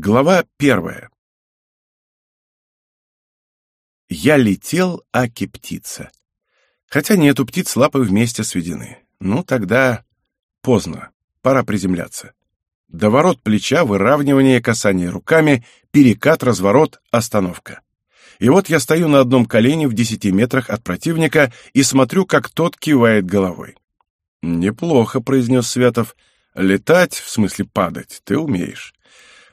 Глава первая. Я летел, аки птица. Хотя нет, у птиц лапы вместе сведены. Ну, тогда поздно, пора приземляться. Доворот плеча, выравнивание, касание руками, перекат, разворот, остановка. И вот я стою на одном колене в десяти метрах от противника и смотрю, как тот кивает головой. «Неплохо», — произнес Светов. «Летать, в смысле падать, ты умеешь.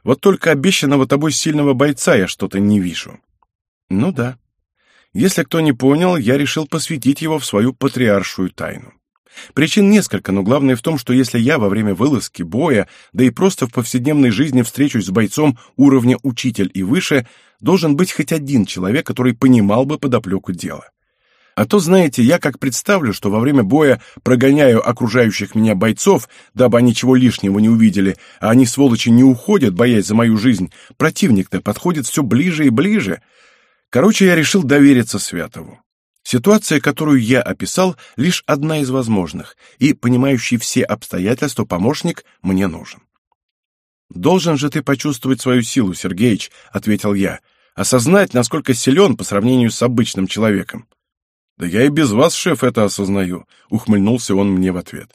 Вот только обещанного тобой сильного бойца я что-то не вижу. Ну да. Если кто не понял, я решил посвятить его в свою патриаршую тайну. Причин несколько, но главное в том, что если я во время вылазки, боя, да и просто в повседневной жизни встречусь с бойцом уровня учитель и выше, должен быть хоть один человек, который понимал бы подоплеку дела. А то, знаете, я как представлю, что во время боя прогоняю окружающих меня бойцов, дабы они ничего лишнего не увидели, а они, сволочи, не уходят, боясь за мою жизнь, противник-то подходит все ближе и ближе. Короче, я решил довериться Святову. Ситуация, которую я описал, лишь одна из возможных, и понимающий все обстоятельства помощник мне нужен. «Должен же ты почувствовать свою силу, Сергеич», — ответил я, — «осознать, насколько силен по сравнению с обычным человеком». «Да я и без вас, шеф, это осознаю», — ухмыльнулся он мне в ответ.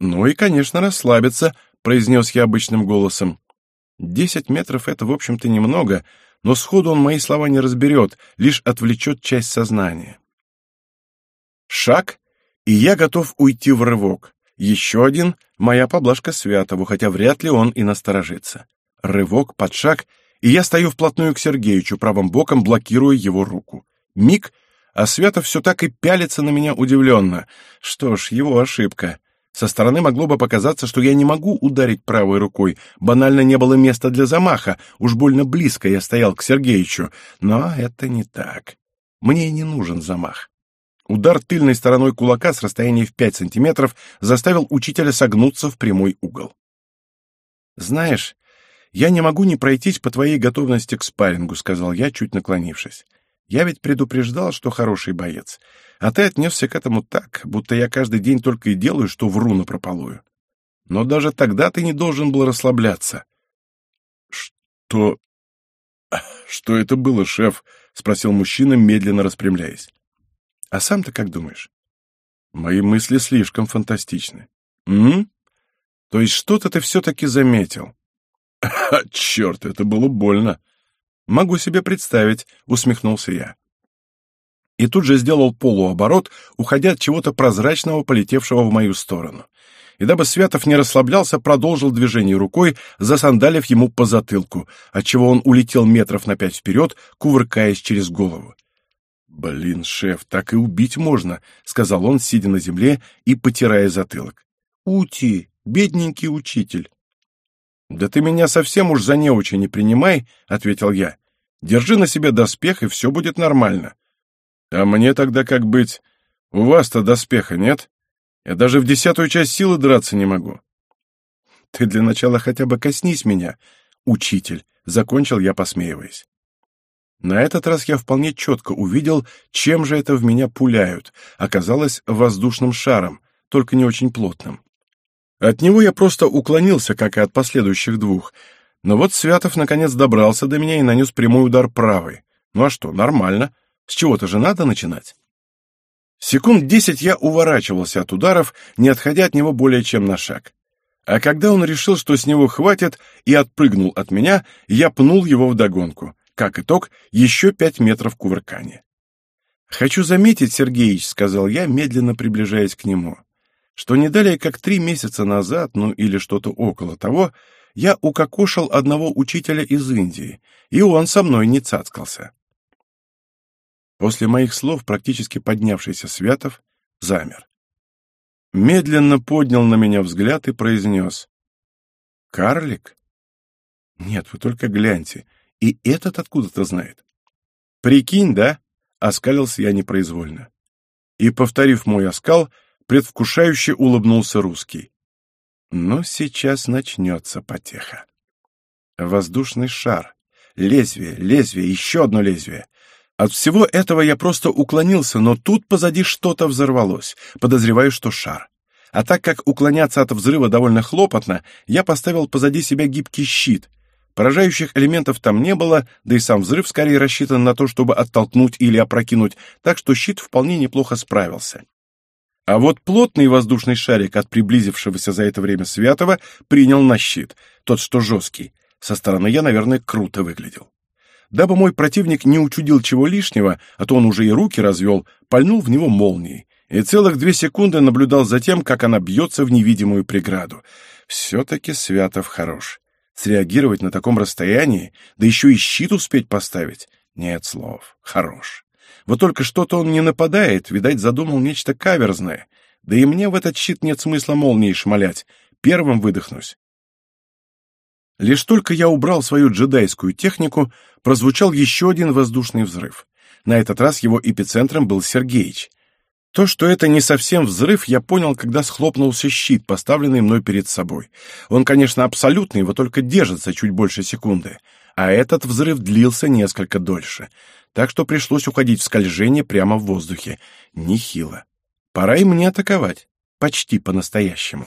«Ну и, конечно, расслабиться», — произнес я обычным голосом. «Десять метров — это, в общем-то, немного, но сходу он мои слова не разберет, лишь отвлечет часть сознания». Шаг, и я готов уйти в рывок. Еще один — моя поблажка Святову, хотя вряд ли он и насторожится. Рывок под шаг, и я стою вплотную к Сергеичу, правым боком блокируя его руку. Миг — а Святов все так и пялится на меня удивленно. Что ж, его ошибка. Со стороны могло бы показаться, что я не могу ударить правой рукой. Банально не было места для замаха. Уж больно близко я стоял к Сергеичу. Но это не так. Мне не нужен замах. Удар тыльной стороной кулака с расстояния в пять сантиметров заставил учителя согнуться в прямой угол. «Знаешь, я не могу не пройтись по твоей готовности к спаррингу», — сказал я, чуть наклонившись. Я ведь предупреждал, что хороший боец, а ты отнесся к этому так, будто я каждый день только и делаю, что вру напропалую. Но даже тогда ты не должен был расслабляться. — Что... что это было, шеф? — спросил мужчина, медленно распрямляясь. — А сам-то как думаешь? — Мои мысли слишком фантастичны. — М? То есть что-то ты все-таки заметил? — Черт, это было больно. «Могу себе представить», — усмехнулся я. И тут же сделал полуоборот, уходя от чего-то прозрачного, полетевшего в мою сторону. И дабы Святов не расслаблялся, продолжил движение рукой, засандалив ему по затылку, отчего он улетел метров на пять вперед, кувыркаясь через голову. «Блин, шеф, так и убить можно», — сказал он, сидя на земле и потирая затылок. «Ути, бедненький учитель». «Да ты меня совсем уж за неуча не принимай», — ответил я. «Держи на себе доспех, и все будет нормально». «А мне тогда как быть? У вас-то доспеха нет? Я даже в десятую часть силы драться не могу». «Ты для начала хотя бы коснись меня, учитель», — закончил я, посмеиваясь. На этот раз я вполне четко увидел, чем же это в меня пуляют. Оказалось, воздушным шаром, только не очень плотным. От него я просто уклонился, как и от последующих двух. Но вот Святов наконец добрался до меня и нанес прямой удар правой. Ну а что, нормально. С чего-то же надо начинать. Секунд десять я уворачивался от ударов, не отходя от него более чем на шаг. А когда он решил, что с него хватит, и отпрыгнул от меня, я пнул его вдогонку. Как итог, еще пять метров кувыркания. «Хочу заметить, Сергеич», — сказал я, медленно приближаясь к нему, что не далее, как три месяца назад, ну или что-то около того, я укокошил одного учителя из Индии, и он со мной не цацкался. После моих слов практически поднявшийся Святов замер. Медленно поднял на меня взгляд и произнес. «Карлик? Нет, вы только гляньте, и этот откуда-то знает. Прикинь, да?» — оскалился я непроизвольно. И, повторив мой оскал, — предвкушающе улыбнулся русский. Но сейчас начнется потеха. Воздушный шар. Лезвие, лезвие, еще одно лезвие. От всего этого я просто уклонился, но тут позади что-то взорвалось. Подозреваю, что шар. А так как уклоняться от взрыва довольно хлопотно, я поставил позади себя гибкий щит. Поражающих элементов там не было, да и сам взрыв скорее рассчитан на то, чтобы оттолкнуть или опрокинуть, так что щит вполне неплохо справился. А вот плотный воздушный шарик от приблизившегося за это время Святого принял на щит, тот, что жесткий. Со стороны я, наверное, круто выглядел. Дабы мой противник не учудил чего лишнего, а то он уже и руки развел, пальнул в него молнией. И целых две секунды наблюдал за тем, как она бьется в невидимую преграду. Все-таки Святов хорош. Среагировать на таком расстоянии, да еще и щит успеть поставить? Нет слов. Хорош. Вот только что-то он не нападает, видать, задумал нечто каверзное. Да и мне в этот щит нет смысла молнией шмалять. Первым выдохнусь. Лишь только я убрал свою джедайскую технику, прозвучал еще один воздушный взрыв. На этот раз его эпицентром был Сергеич. То, что это не совсем взрыв, я понял, когда схлопнулся щит, поставленный мной перед собой. Он, конечно, абсолютный, вот только держится чуть больше секунды. А этот взрыв длился несколько дольше. Так что пришлось уходить в скольжение прямо в воздухе. Нехило. Пора и мне атаковать. Почти по-настоящему.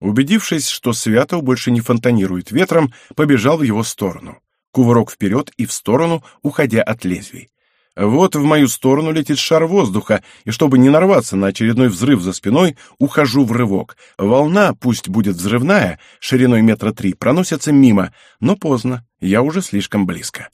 Убедившись, что Святов больше не фонтанирует ветром, побежал в его сторону. Кувырок вперед и в сторону, уходя от лезвий. Вот в мою сторону летит шар воздуха, и чтобы не нарваться на очередной взрыв за спиной, ухожу в рывок. Волна, пусть будет взрывная, шириной метра три, проносится мимо, но поздно, я уже слишком близко.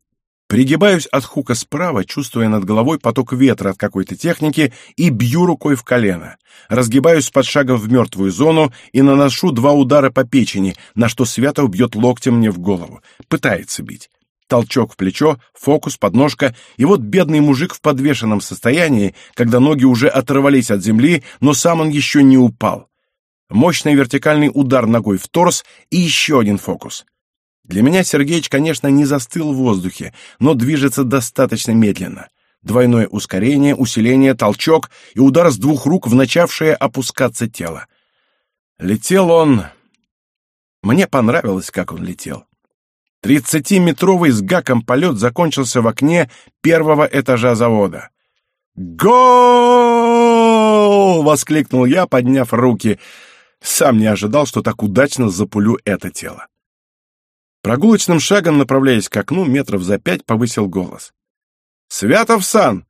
Пригибаюсь от хука справа, чувствуя над головой поток ветра от какой-то техники, и бью рукой в колено. Разгибаюсь под шагом в мертвую зону и наношу два удара по печени, на что Святов бьет локтем мне в голову. Пытается бить толчок в плечо, фокус, подножка, и вот бедный мужик в подвешенном состоянии, когда ноги уже оторвались от земли, но сам он еще не упал. Мощный вертикальный удар ногой в торс и еще один фокус. Для меня Сергеич, конечно, не застыл в воздухе, но движется достаточно медленно. Двойное ускорение, усиление, толчок и удар с двух рук в начавшее опускаться тело. Летел он... Мне понравилось, как он летел. Тридцатиметровый с гаком полет закончился в окне первого этажа завода. «Гол!» — воскликнул я, подняв руки. Сам не ожидал, что так удачно запулю это тело. Прогулочным шагом, направляясь к окну, метров за пять повысил голос. «Святов-сан!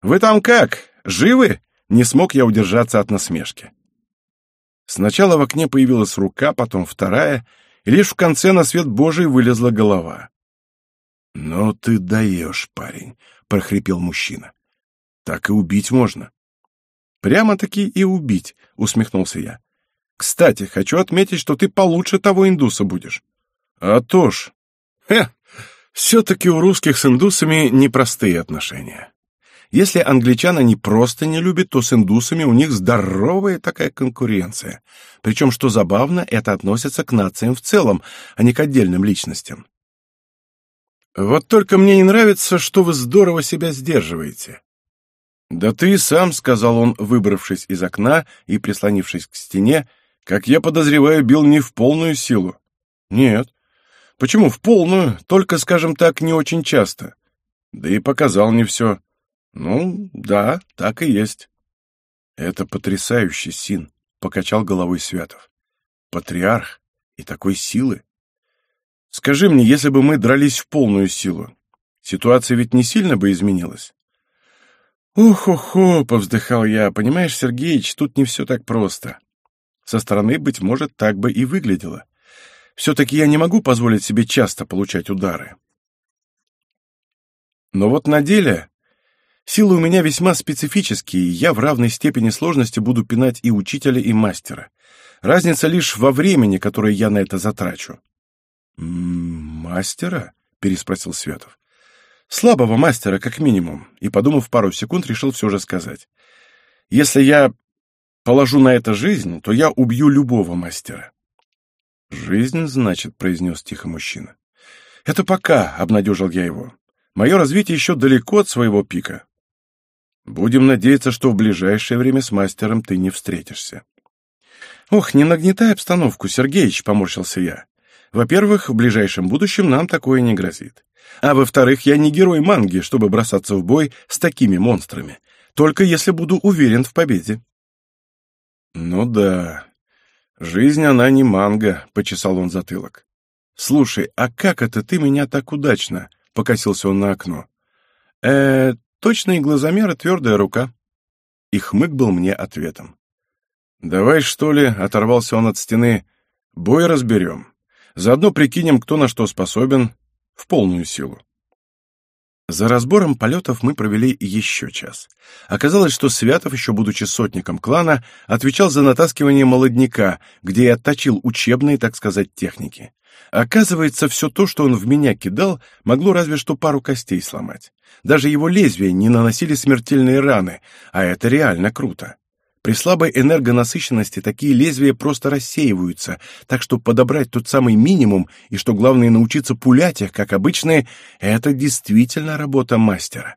Вы там как? Живы?» Не смог я удержаться от насмешки. Сначала в окне появилась рука, потом вторая — и лишь в конце на свет Божий вылезла голова. «Ну ты даешь, парень», — прохрипел мужчина. «Так и убить можно». «Прямо-таки и убить», — усмехнулся я. «Кстати, хочу отметить, что ты получше того индуса будешь». «А то ж». «Хе, все-таки у русских с индусами непростые отношения». Если англичан они просто не любят, то с индусами у них здоровая такая конкуренция. Причем, что забавно, это относится к нациям в целом, а не к отдельным личностям. Вот только мне не нравится, что вы здорово себя сдерживаете. Да ты сам, — сказал он, выбравшись из окна и прислонившись к стене, — как я подозреваю, бил не в полную силу. Нет. Почему в полную? Только, скажем так, не очень часто. Да и показал не все. Ну, да, так и есть. Это потрясающий син, покачал головой Святов. Патриарх и такой силы. Скажи мне, если бы мы дрались в полную силу, ситуация ведь не сильно бы изменилась? «Ох-охо!» — повздыхал я. «Понимаешь, Сергеич, тут не все так просто. Со стороны, быть может, так бы и выглядело. Все-таки я не могу позволить себе часто получать удары. Но вот на деле Силы у меня весьма специфические, и я в равной степени сложности буду пинать и учителя, и мастера. Разница лишь во времени, которое я на это затрачу. «Мастера?» — переспросил Светов. «Слабого мастера, как минимум», и, подумав пару секунд, решил все же сказать. «Если я положу на это жизнь, то я убью любого мастера». «Жизнь, значит», — произнес тихо мужчина. «Это пока», — обнадежил я его. «Мое развитие еще далеко от своего пика. Будем надеяться, что в ближайшее время с мастером ты не встретишься. Ох, не нагнетай обстановку, Сергеич, поморщился я. Во-первых, в ближайшем будущем нам такое не грозит. А во-вторых, я не герой манги, чтобы бросаться в бой с такими монстрами. Только если буду уверен в победе. Ну да. Жизнь она не манга, почесал он затылок. «Слушай, а как это ты меня так удачно?» — покосился он на окно. э точный глазомер и твердая рука». И хмык был мне ответом. «Давай, что ли?» — оторвался он от стены. «Бой разберем. Заодно прикинем, кто на что способен, в полную силу». За разбором полетов мы провели еще час. Оказалось, что Святов, еще будучи сотником клана, отвечал за натаскивание молодняка, где и отточил учебные, так сказать, техники. Оказывается, все то, что он в меня кидал, могло разве что пару костей сломать. Даже его лезвия не наносили смертельные раны, а это реально круто. При слабой энергонасыщенности такие лезвия просто рассеиваются, так что подобрать тот самый минимум и, что главное, научиться пулять их, как обычные, это действительно работа мастера.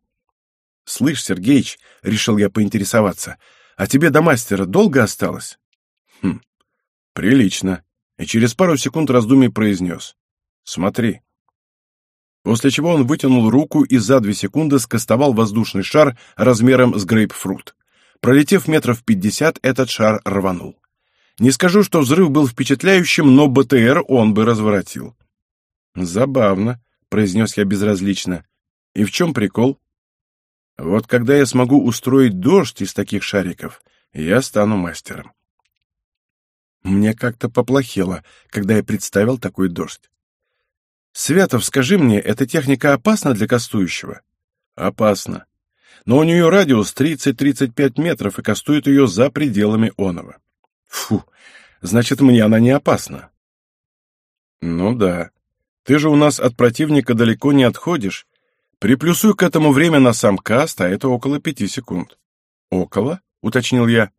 «Слышь, Сергеич», — решил я поинтересоваться, — «а тебе до мастера долго осталось?» «Хм, прилично», и через пару секунд раздумий произнес. «Смотри». После чего он вытянул руку и за две секунды скостовал воздушный шар размером с грейпфрут. Пролетев метров пятьдесят, этот шар рванул. Не скажу, что взрыв был впечатляющим, но БТР он бы разворотил. «Забавно», — произнес я безразлично. «И в чем прикол?» «Вот когда я смогу устроить дождь из таких шариков, я стану мастером». Мне как-то поплохело, когда я представил такой дождь. «Святов, скажи мне, эта техника опасна для кастующего?» «Опасно но у нее радиус 30-35 метров и кастует ее за пределами оного. Фу, значит, мне она не опасна. Ну да. Ты же у нас от противника далеко не отходишь. Приплюсуй к этому время на сам каст, а это около пяти секунд. Около? Уточнил я.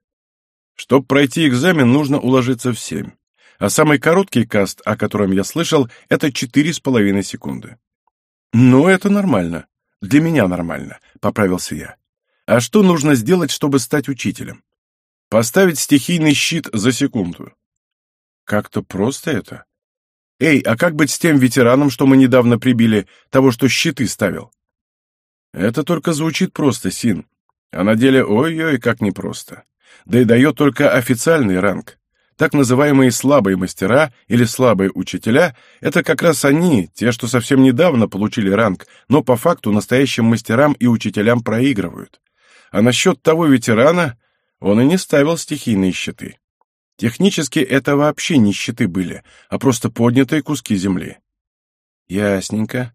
Чтоб пройти экзамен, нужно уложиться в семь. А самый короткий каст, о котором я слышал, это четыре с половиной секунды. Ну, это нормально. Для меня нормально, поправился я. А что нужно сделать, чтобы стать учителем? Поставить стихийный щит за секунду. Как-то просто это. Эй, а как быть с тем ветераном, что мы недавно прибили, того, что щиты ставил? Это только звучит просто, Син. А на деле ой-ой, как непросто. Да и дает только официальный ранг. Так называемые слабые мастера или слабые учителя — это как раз они, те, что совсем недавно получили ранг, но по факту настоящим мастерам и учителям проигрывают. А насчет того ветерана он и не ставил стихийные щиты. Технически это вообще не щиты были, а просто поднятые куски земли. Ясненько.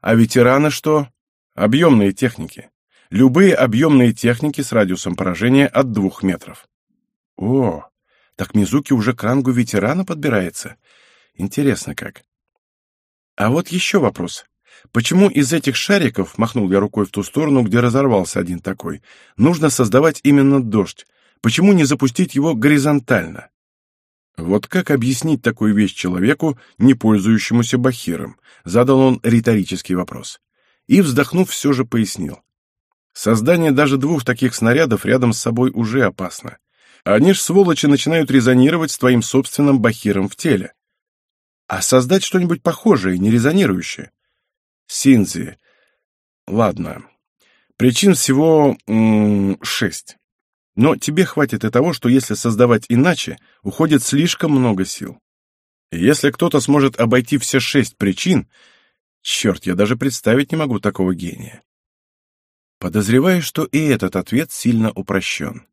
А ветераны что? Объемные техники. Любые объемные техники с радиусом поражения от двух метров. О, так Мизуки уже к рангу ветерана подбирается. Интересно как. А вот еще вопрос. Почему из этих шариков, махнул я рукой в ту сторону, где разорвался один такой, нужно создавать именно дождь? Почему не запустить его горизонтально? Вот как объяснить такую вещь человеку, не пользующемуся бахиром? Задал он риторический вопрос. И, вздохнув, все же пояснил. Создание даже двух таких снарядов рядом с собой уже опасно. Они ж, сволочи, начинают резонировать с твоим собственным бахиром в теле. А создать что-нибудь похожее, не резонирующее? Синзи. Ладно. Причин всего шесть. Но тебе хватит и того, что если создавать иначе, уходит слишком много сил. И если кто-то сможет обойти все шесть причин, черт, я даже представить не могу такого гения. Подозреваю, что и этот ответ сильно упрощен.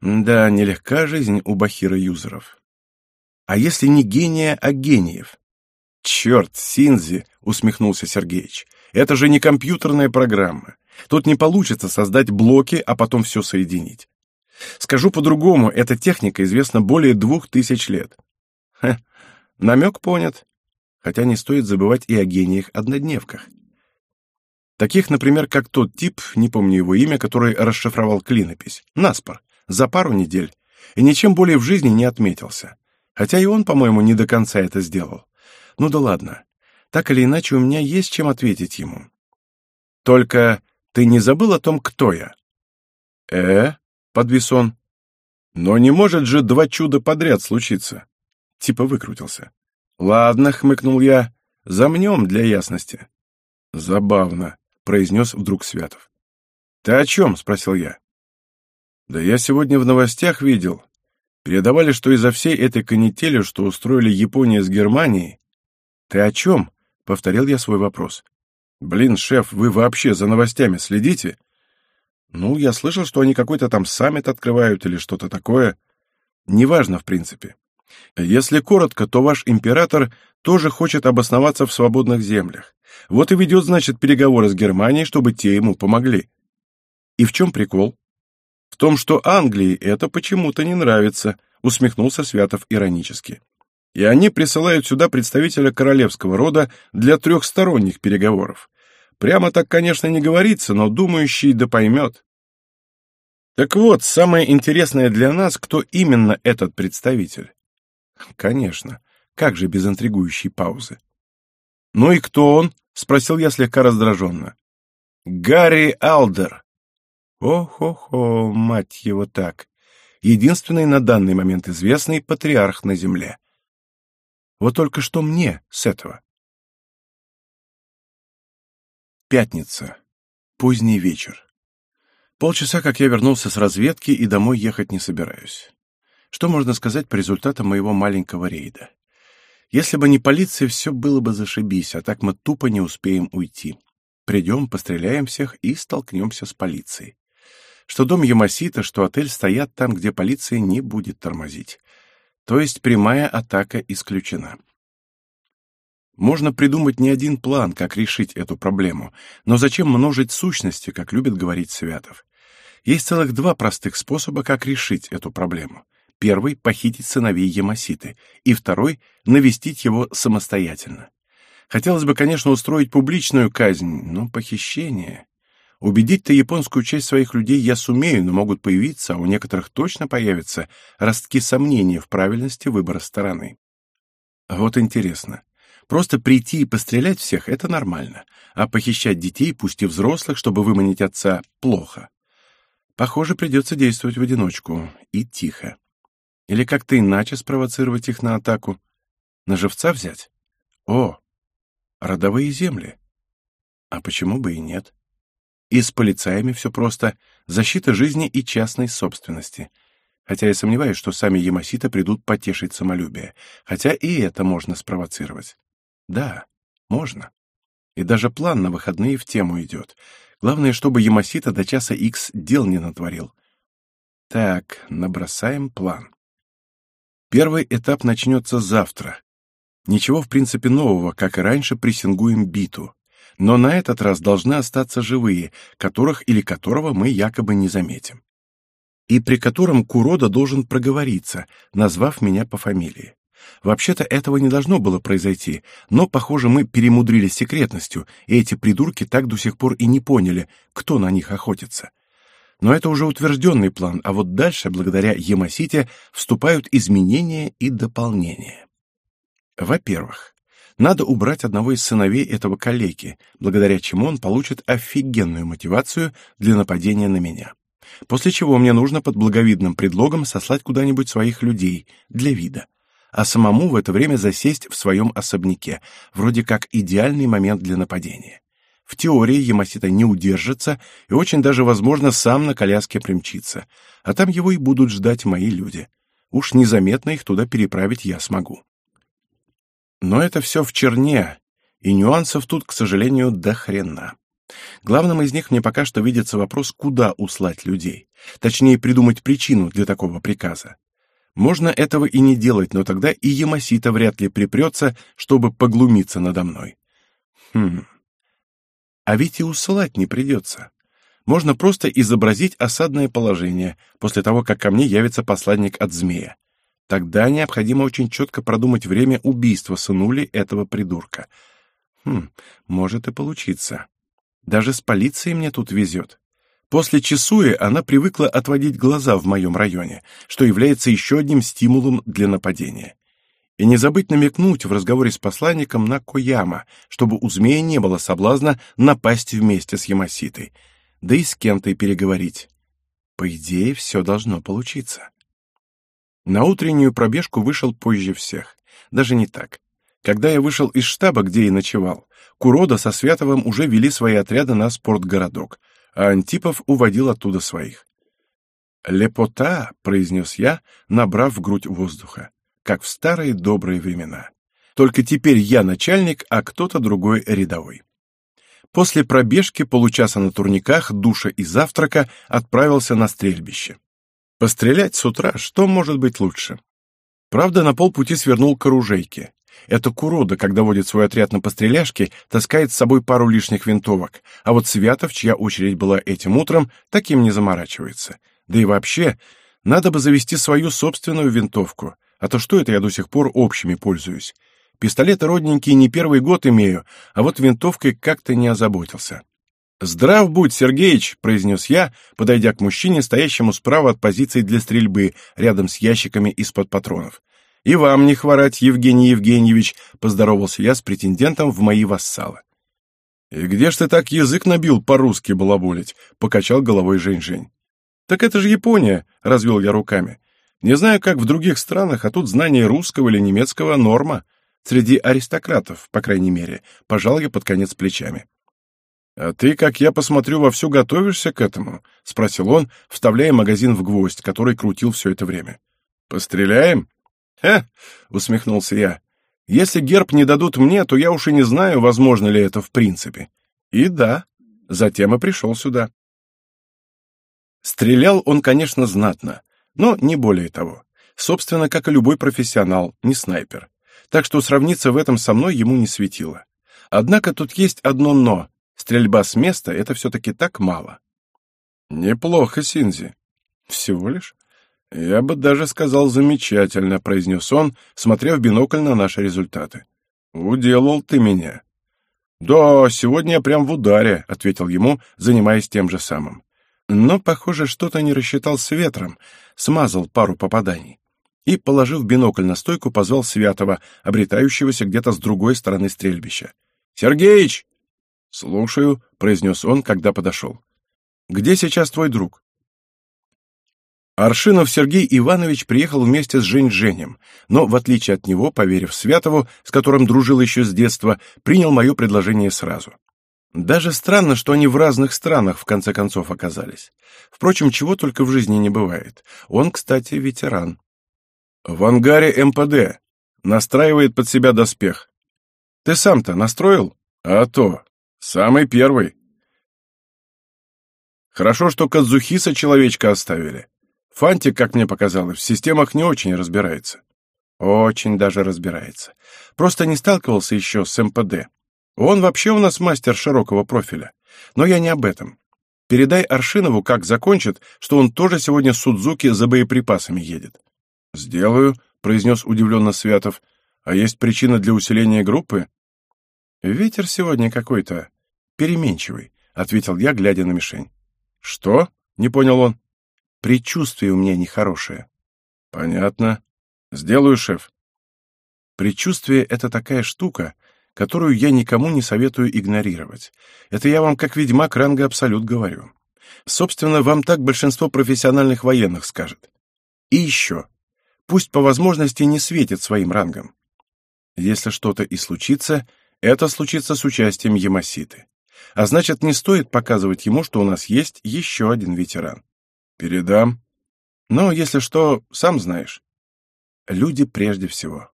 Да, нелегка жизнь у Бахира-юзеров. А если не гения, а гениев? Черт, Синзи, усмехнулся Сергеич. Это же не компьютерная программа. Тут не получится создать блоки, а потом все соединить. Скажу по-другому, эта техника известна более двух тысяч лет. Хе, намек понят. Хотя не стоит забывать и о гениях-однодневках. Таких, например, как тот тип, не помню его имя, который расшифровал клинопись, Наспор за пару недель, и ничем более в жизни не отметился. Хотя и он, по-моему, не до конца это сделал. Ну да ладно. Так или иначе, у меня есть чем ответить ему. Только ты не забыл о том, кто я? Э, подвис он. Но не может же два чуда подряд случиться. Типа выкрутился. Ладно, хмыкнул я. Замнем для ясности. Забавно, произнес вдруг Святов. Ты о чем? спросил я. Да я сегодня в новостях видел. Передавали, что из-за всей этой канители, что устроили Япония с Германией, «Ты о чем?» — повторил я свой вопрос. «Блин, шеф, вы вообще за новостями следите?» «Ну, я слышал, что они какой-то там саммит открывают или что-то такое. Неважно, в принципе. Если коротко, то ваш император тоже хочет обосноваться в свободных землях. Вот и ведет, значит, переговоры с Германией, чтобы те ему помогли. И в чем прикол? В том, что Англии это почему-то не нравится, усмехнулся Святов иронически. И они присылают сюда представителя королевского рода для трехсторонних переговоров. Прямо так, конечно, не говорится, но думающий да поймет. Так вот, самое интересное для нас, кто именно этот представитель. Конечно, как же без интригующей паузы. «Ну и кто он?» — спросил я слегка раздраженно. «Гарри Алдер». О-хо-хо, мать его так. Единственный на данный момент известный патриарх на Земле. Вот только что мне с этого? Пятница. Поздний вечер. Полчаса, как я вернулся с разведки, и домой ехать не собираюсь. Что можно сказать по результатам моего маленького рейда? Если бы не полиция, все было бы зашибись, а так мы тупо не успеем уйти. Придем, постреляем всех и столкнемся с полицией. Что дом Ямасита, что отель стоят там, где полиция не будет тормозить. То есть прямая атака исключена. Можно придумать не один план, как решить эту проблему, но зачем множить сущности, как любит говорить Святов? Есть целых два простых способа, как решить эту проблему. Первый — похитить сыновей Ямаситы, и второй — навестить его самостоятельно. Хотелось бы, конечно, устроить публичную казнь, но похищение... Убедить-то японскую часть своих людей я сумею, но могут появиться, а у некоторых точно появятся ростки сомнения в правильности выбора стороны. Вот интересно. Просто прийти и пострелять всех — это нормально, а похищать детей, пусть и взрослых, чтобы выманить отца, — плохо. Похоже, придется действовать в одиночку и тихо. Или как-то иначе спровоцировать их на атаку. На живца взять? О, родовые земли. А почему бы и нет? И с полицаями все просто. Защита жизни и частной собственности. Хотя я сомневаюсь, что сами Ямасита придут потешить самолюбие. Хотя и это можно спровоцировать. Да, можно. И даже план на выходные в тему идет. Главное, чтобы Ямасита до часа икс дел не натворил. Так, набросаем план. Первый этап начнется завтра. Ничего, в принципе, нового, как и раньше, прессингуем биту. Но на этот раз должны остаться живые, которых или которого мы якобы не заметим. И при котором Курода должен проговориться, назвав меня по фамилии. Вообще-то этого не должно было произойти, но, похоже, мы перемудрили секретностью, и эти придурки так до сих пор и не поняли, кто на них охотится. Но это уже утвержденный план, а вот дальше, благодаря Ямасите, вступают изменения и дополнения. Во-первых, надо убрать одного из сыновей этого калеки, благодаря чему он получит офигенную мотивацию для нападения на меня. После чего мне нужно под благовидным предлогом сослать куда-нибудь своих людей, для вида. А самому в это время засесть в своем особняке, вроде как идеальный момент для нападения. В теории Ямасита не удержится и очень даже, возможно, сам на коляске примчится, а там его и будут ждать мои люди. Уж незаметно их туда переправить я смогу. Но это все в черне, и нюансов тут, к сожалению, до хрена. Главным из них мне пока что видится вопрос, куда услать людей. Точнее, придумать причину для такого приказа. Можно этого и не делать, но тогда и Ямасита вряд ли припрется, чтобы поглумиться надо мной. Хм... А ведь и усылать не придется. Можно просто изобразить осадное положение после того, как ко мне явится посланник от змея. Тогда необходимо очень четко продумать время убийства сынули этого придурка. Хм, может и получиться. Даже с полицией мне тут везет. После Чесуи она привыкла отводить глаза в моем районе, что является еще одним стимулом для нападения. И не забыть намекнуть в разговоре с посланником на Кояма, чтобы у змея не было соблазна напасть вместе с Ямаситой, да и с кем-то переговорить. По идее, все должно получиться. На утреннюю пробежку вышел позже всех. Даже не так. Когда я вышел из штаба, где и ночевал, Курода со Святовым уже вели свои отряды на спортгородок, а Антипов уводил оттуда своих. «Лепота», — произнес я, набрав в грудь воздуха как в старые добрые времена. только теперь я начальник, а кто-то другой рядовой. После пробежки, получаса на турниках, душа и завтрака отправился на стрельбище. Пострелять с утра, что может быть лучше? Правда, на полпути свернул к оружейке. Это Курода, когда водит свой отряд на постреляшке, таскает с собой пару лишних винтовок, а вот Святов, чья очередь была этим утром, таким не заморачивается. Да и вообще, надо бы завести свою собственную винтовку, а то что это я до сих пор общими пользуюсь? Пистолеты родненькие не первый год имею, а вот винтовкой как-то не озаботился. «Здрав будь, Сергеич!» — произнес я, подойдя к мужчине, стоящему справа от позиции для стрельбы, рядом с ящиками из-под патронов. «И вам не хворать, Евгений Евгеньевич!» — поздоровался я с претендентом в мои вассалы. «И где ж ты так язык набил по-русски балаболить?» — покачал головой Жень-Жень. «Так это же Япония!» — развел я руками. «Не знаю, как в других странах, а тут знание русского или немецкого — норма. Среди аристократов, по крайней мере», — пожал я под конец плечами. «А ты, как я посмотрю, вовсю готовишься к этому?» — спросил он, вставляя магазин в гвоздь, который крутил все это время. «Постреляем?» «Хе!» — усмехнулся я. «Если герб не дадут мне, то я уж и не знаю, возможно ли это в принципе». И да, затем и пришел сюда. Стрелял он, конечно, знатно, но не более того. Собственно, как и любой профессионал, не снайпер. Так что сравниться в этом со мной ему не светило. Однако тут есть одно «но». Стрельба с места — это все-таки так мало. Неплохо, Синзи. Всего лишь? «Я бы даже сказал замечательно», — произнес он, смотря в бинокль на наши результаты. «Уделал ты меня». «Да, сегодня я прям в ударе», — ответил ему, занимаясь тем же самым. Но, похоже, что-то не рассчитал с ветром, смазал пару попаданий. И, положив бинокль на стойку, позвал Святого, обретающегося где-то с другой стороны стрельбища. «Сергеич!» «Слушаю», — произнес он, когда подошел. «Где сейчас твой друг?» Аршинов Сергей Иванович приехал вместе с Жень-Женем, но, в отличие от него, поверив Святову, с которым дружил еще с детства, принял мое предложение сразу. Даже странно, что они в разных странах в конце концов оказались. Впрочем, чего только в жизни не бывает. Он, кстати, ветеран. В ангаре МПД. Настраивает под себя доспех. Ты сам-то настроил? А то. Самый первый. Хорошо, что Кадзухиса человечка оставили. Фантик, как мне показалось, в системах не очень разбирается. Очень даже разбирается. Просто не сталкивался еще с МПД. Он вообще у нас мастер широкого профиля. Но я не об этом. Передай Аршинову, как закончит, что он тоже сегодня с Судзуки за боеприпасами едет. «Сделаю», — произнес удивленно Святов. «А есть причина для усиления группы?» «Ветер сегодня какой-то переменчивый», — ответил я, глядя на мишень. «Что?» — не понял он. Предчувствие у меня нехорошее. Понятно. Сделаю, шеф. Предчувствие — это такая штука, которую я никому не советую игнорировать. Это я вам как ведьмак ранга Абсолют говорю. Собственно, вам так большинство профессиональных военных скажет. И еще. Пусть по возможности не светит своим рангом. Если что-то и случится, это случится с участием Ямаситы. А значит, не стоит показывать ему, что у нас есть еще один ветеран. Передам. Но, если что, сам знаешь. Люди прежде всего.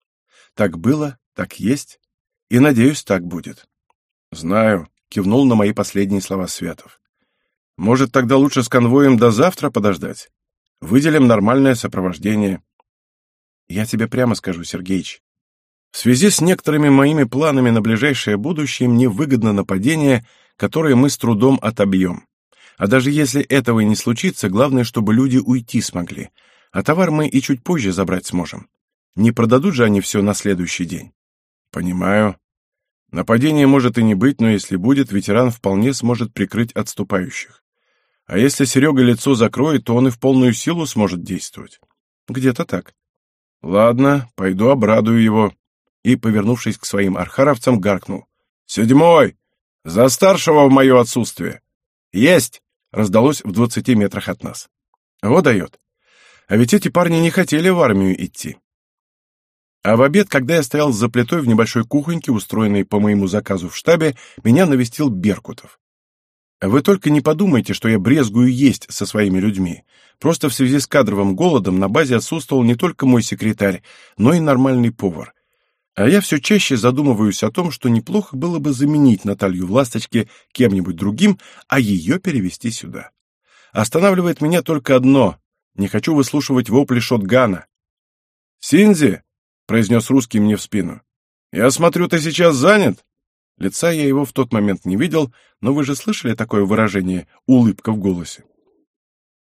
Так было, так есть, и, надеюсь, так будет. Знаю, кивнул на мои последние слова Светов. Может, тогда лучше с конвоем до завтра подождать? Выделим нормальное сопровождение. Я тебе прямо скажу, Сергеич. В связи с некоторыми моими планами на ближайшее будущее мне выгодно нападение, которое мы с трудом отобьем. А даже если этого и не случится, главное, чтобы люди уйти смогли. А товар мы и чуть позже забрать сможем. Не продадут же они все на следующий день. Понимаю. Нападение может и не быть, но если будет, ветеран вполне сможет прикрыть отступающих. А если Серега лицо закроет, то он и в полную силу сможет действовать. Где-то так. Ладно, пойду обрадую его. И, повернувшись к своим архаровцам, гаркнул. «Седьмой! За старшего в мое отсутствие!» «Есть!» раздалось в двадцати метрах от нас. Вот дает. А ведь эти парни не хотели в армию идти. А в обед, когда я стоял за плитой в небольшой кухоньке, устроенной по моему заказу в штабе, меня навестил Беркутов. Вы только не подумайте, что я брезгую есть со своими людьми. Просто в связи с кадровым голодом на базе отсутствовал не только мой секретарь, но и нормальный повар. А я все чаще задумываюсь о том, что неплохо было бы заменить Наталью в «Ласточке» кем-нибудь другим, а ее перевести сюда. Останавливает меня только одно — не хочу выслушивать вопли шотгана. «Синзи!» — произнес русский мне в спину. «Я смотрю, ты сейчас занят?» Лица я его в тот момент не видел, но вы же слышали такое выражение «улыбка в голосе».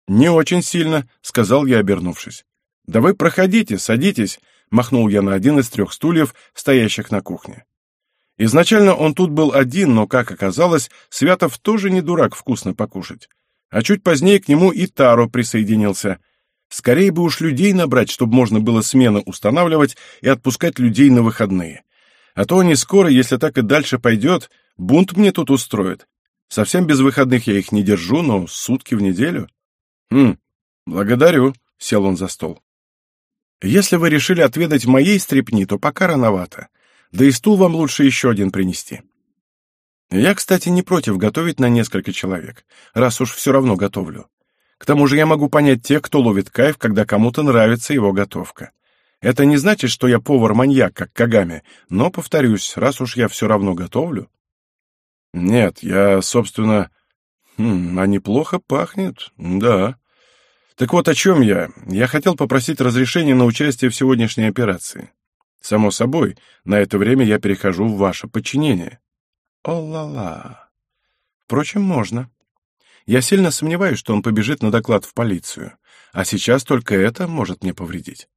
«Не очень сильно», — сказал я, обернувшись. «Да вы проходите, садитесь», — махнул я на один из трех стульев, стоящих на кухне. Изначально он тут был один, но, как оказалось, Святов тоже не дурак вкусно покушать. А чуть позднее к нему и Таро присоединился. Скорее бы уж людей набрать, чтобы можно было смены устанавливать и отпускать людей на выходные. А то они скоро, если так и дальше пойдет, бунт мне тут устроят. Совсем без выходных я их не держу, но сутки в неделю. Хм, благодарю, сел он за стол. Если вы решили отведать моей стрепни, то пока рановато. Да и стул вам лучше еще один принести. Я, кстати, не против готовить на несколько человек, раз уж все равно готовлю. К тому же я могу понять тех, кто ловит кайф, когда кому-то нравится его готовка. Это не значит, что я повар-маньяк, как Кагами, но, повторюсь, раз уж я все равно готовлю... Нет, я, собственно... Хм, а неплохо пахнет, да. Так вот, о чем я? Я хотел попросить разрешения на участие в сегодняшней операции. Само собой, на это время я перехожу в ваше подчинение. О-ла-ла. Впрочем, можно. Я сильно сомневаюсь, что он побежит на доклад в полицию, а сейчас только это может мне повредить.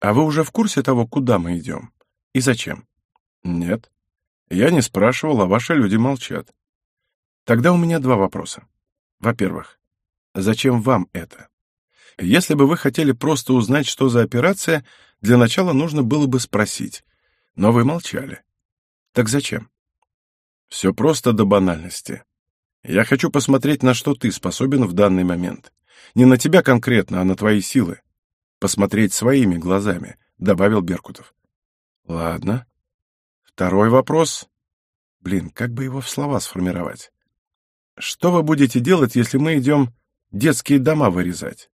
А вы уже в курсе того, куда мы идем? И зачем? Нет. Я не спрашивал, а ваши люди молчат. Тогда у меня два вопроса. Во-первых, зачем вам это? Если бы вы хотели просто узнать, что за операция, для начала нужно было бы спросить. Но вы молчали. Так зачем? Все просто до банальности. Я хочу посмотреть, на что ты способен в данный момент. Не на тебя конкретно, а на твои силы посмотреть своими глазами», — добавил Беркутов. «Ладно. Второй вопрос. Блин, как бы его в слова сформировать? Что вы будете делать, если мы идем детские дома вырезать?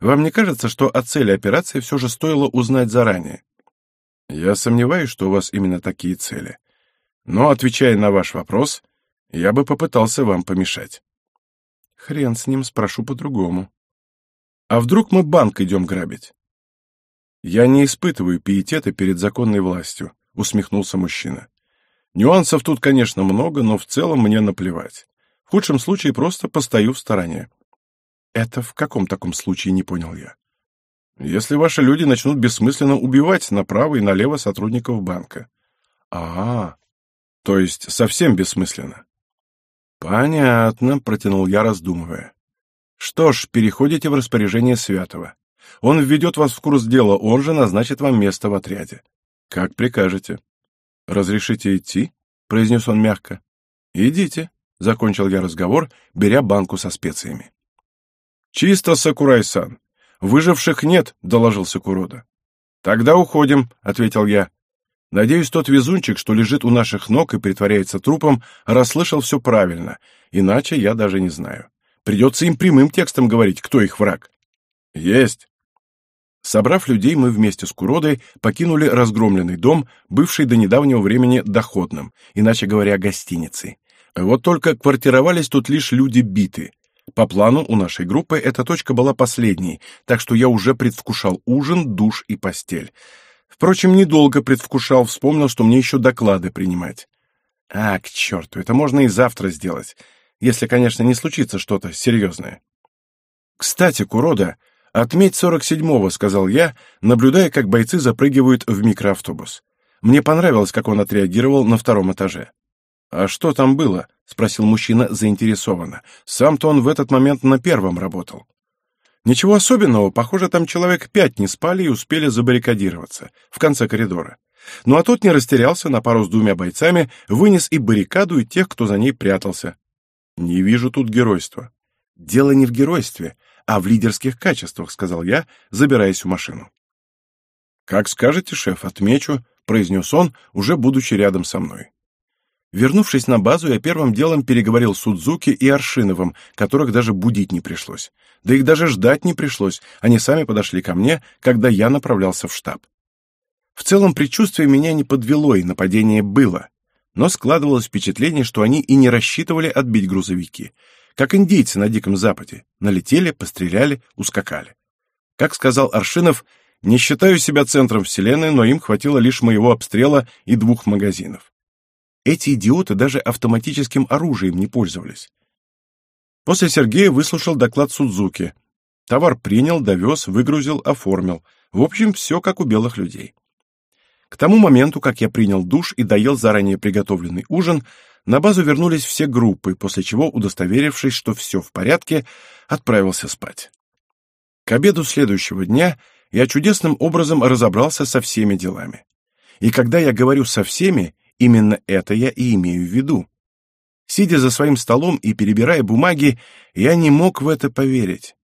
Вам не кажется, что о цели операции все же стоило узнать заранее? Я сомневаюсь, что у вас именно такие цели. Но, отвечая на ваш вопрос, я бы попытался вам помешать. Хрен с ним, спрошу по-другому. А вдруг мы банк идем грабить? Я не испытываю пиетета перед законной властью, усмехнулся мужчина. Нюансов тут, конечно, много, но в целом мне наплевать. В худшем случае просто постою в стороне. Это в каком таком случае, не понял я? Если ваши люди начнут бессмысленно убивать направо и налево сотрудников банка. А, -а, -а то есть совсем бессмысленно. Понятно, протянул я, раздумывая. Что ж, переходите в распоряжение Святого. Он введет вас в курс дела, он же назначит вам место в отряде. Как прикажете. Разрешите идти? произнес он мягко. Идите, закончил я разговор, беря банку со специями. Чисто, Сакурай-сан. Выживших нет, доложился Курода. Тогда уходим, ответил я. Надеюсь, тот везунчик, что лежит у наших ног и притворяется трупом, расслышал все правильно, иначе я даже не знаю. Придется им прямым текстом говорить, кто их враг. Есть. Собрав людей, мы вместе с Куродой покинули разгромленный дом, бывший до недавнего времени доходным, иначе говоря, гостиницей. Вот только квартировались тут лишь люди биты. По плану у нашей группы эта точка была последней, так что я уже предвкушал ужин, душ и постель. Впрочем, недолго предвкушал, вспомнил, что мне еще доклады принимать. А, к черту, это можно и завтра сделать если, конечно, не случится что-то серьезное. «Кстати, Курода, отметь сорок седьмого», — сказал я, наблюдая, как бойцы запрыгивают в микроавтобус. Мне понравилось, как он отреагировал на втором этаже. «А что там было?» — спросил мужчина заинтересованно. Сам-то он в этот момент на первом работал. Ничего особенного, похоже, там человек пять не спали и успели забаррикадироваться в конце коридора. Ну а тот не растерялся, на пару с двумя бойцами вынес и баррикаду, и тех, кто за ней прятался. «Не вижу тут геройства». «Дело не в геройстве, а в лидерских качествах», — сказал я, забираясь в машину. «Как скажете, шеф, отмечу», — произнес он, уже будучи рядом со мной. Вернувшись на базу, я первым делом переговорил с Судзуки и Аршиновым, которых даже будить не пришлось. Да их даже ждать не пришлось, они сами подошли ко мне, когда я направлялся в штаб. В целом предчувствие меня не подвело, и нападение было. Но складывалось впечатление, что они и не рассчитывали отбить грузовики. Как индейцы на Диком Западе. Налетели, постреляли, ускакали. Как сказал Аршинов, не считаю себя центром вселенной, но им хватило лишь моего обстрела и двух магазинов. Эти идиоты даже автоматическим оружием не пользовались. После Сергея выслушал доклад Судзуки. Товар принял, довез, выгрузил, оформил. В общем, все как у белых людей. К тому моменту, как я принял душ и доел заранее приготовленный ужин, на базу вернулись все группы, после чего, удостоверившись, что все в порядке, отправился спать. К обеду следующего дня я чудесным образом разобрался со всеми делами. И когда я говорю «со всеми», именно это я и имею в виду. Сидя за своим столом и перебирая бумаги, я не мог в это поверить.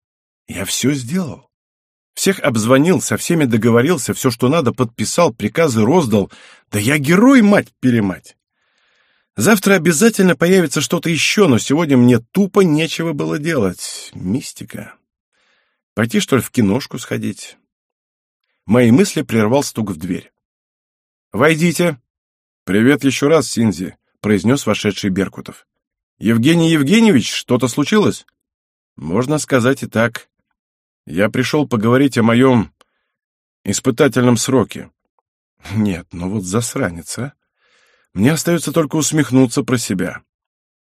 Я все сделал. Всех обзвонил, со всеми договорился, все, что надо, подписал, приказы роздал. Да я герой, мать-перемать! Завтра обязательно появится что-то еще, но сегодня мне тупо нечего было делать. Мистика. Пойти, что ли, в киношку сходить? Мои мысли прервал стук в дверь. «Войдите!» «Привет еще раз, Синзи», — произнес вошедший Беркутов. «Евгений Евгеньевич, что-то случилось?» «Можно сказать и так. Я пришел поговорить о моем испытательном сроке. Нет, ну вот засранец, а. Мне остается только усмехнуться про себя.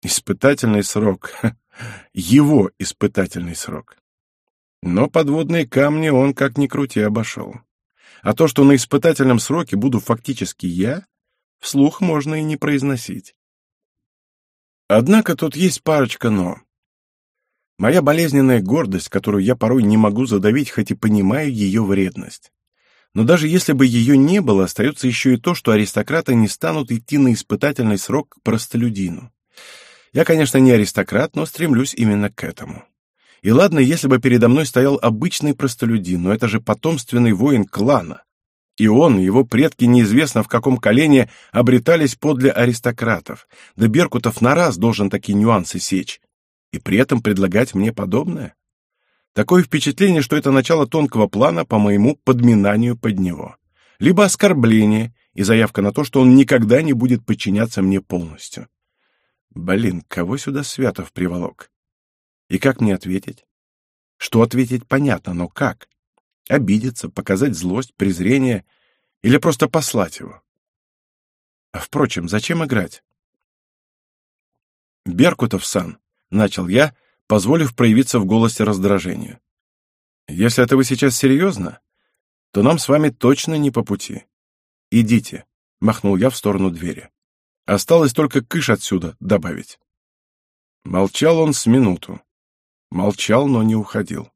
Испытательный срок. Его испытательный срок. Но подводные камни он как ни крути обошел. А то, что на испытательном сроке буду фактически я, вслух можно и не произносить. Однако тут есть парочка «но». Моя болезненная гордость, которую я порой не могу задавить, хоть и понимаю ее вредность. Но даже если бы ее не было, остается еще и то, что аристократы не станут идти на испытательный срок к простолюдину. Я, конечно, не аристократ, но стремлюсь именно к этому. И ладно, если бы передо мной стоял обычный простолюдин, но это же потомственный воин клана. И он, его предки неизвестно в каком колене обретались подле аристократов. Да Беркутов на раз должен такие нюансы сечь и при этом предлагать мне подобное? Такое впечатление, что это начало тонкого плана по моему подминанию под него. Либо оскорбление и заявка на то, что он никогда не будет подчиняться мне полностью. Блин, кого сюда Святов приволок? И как мне ответить? Что ответить, понятно, но как? Обидеться, показать злость, презрение или просто послать его? А впрочем, зачем играть? Беркутов-сан, — начал я, позволив проявиться в голосе раздражению. «Если это вы сейчас серьезно, то нам с вами точно не по пути. Идите», — махнул я в сторону двери. «Осталось только кыш отсюда добавить». Молчал он с минуту. Молчал, но не уходил.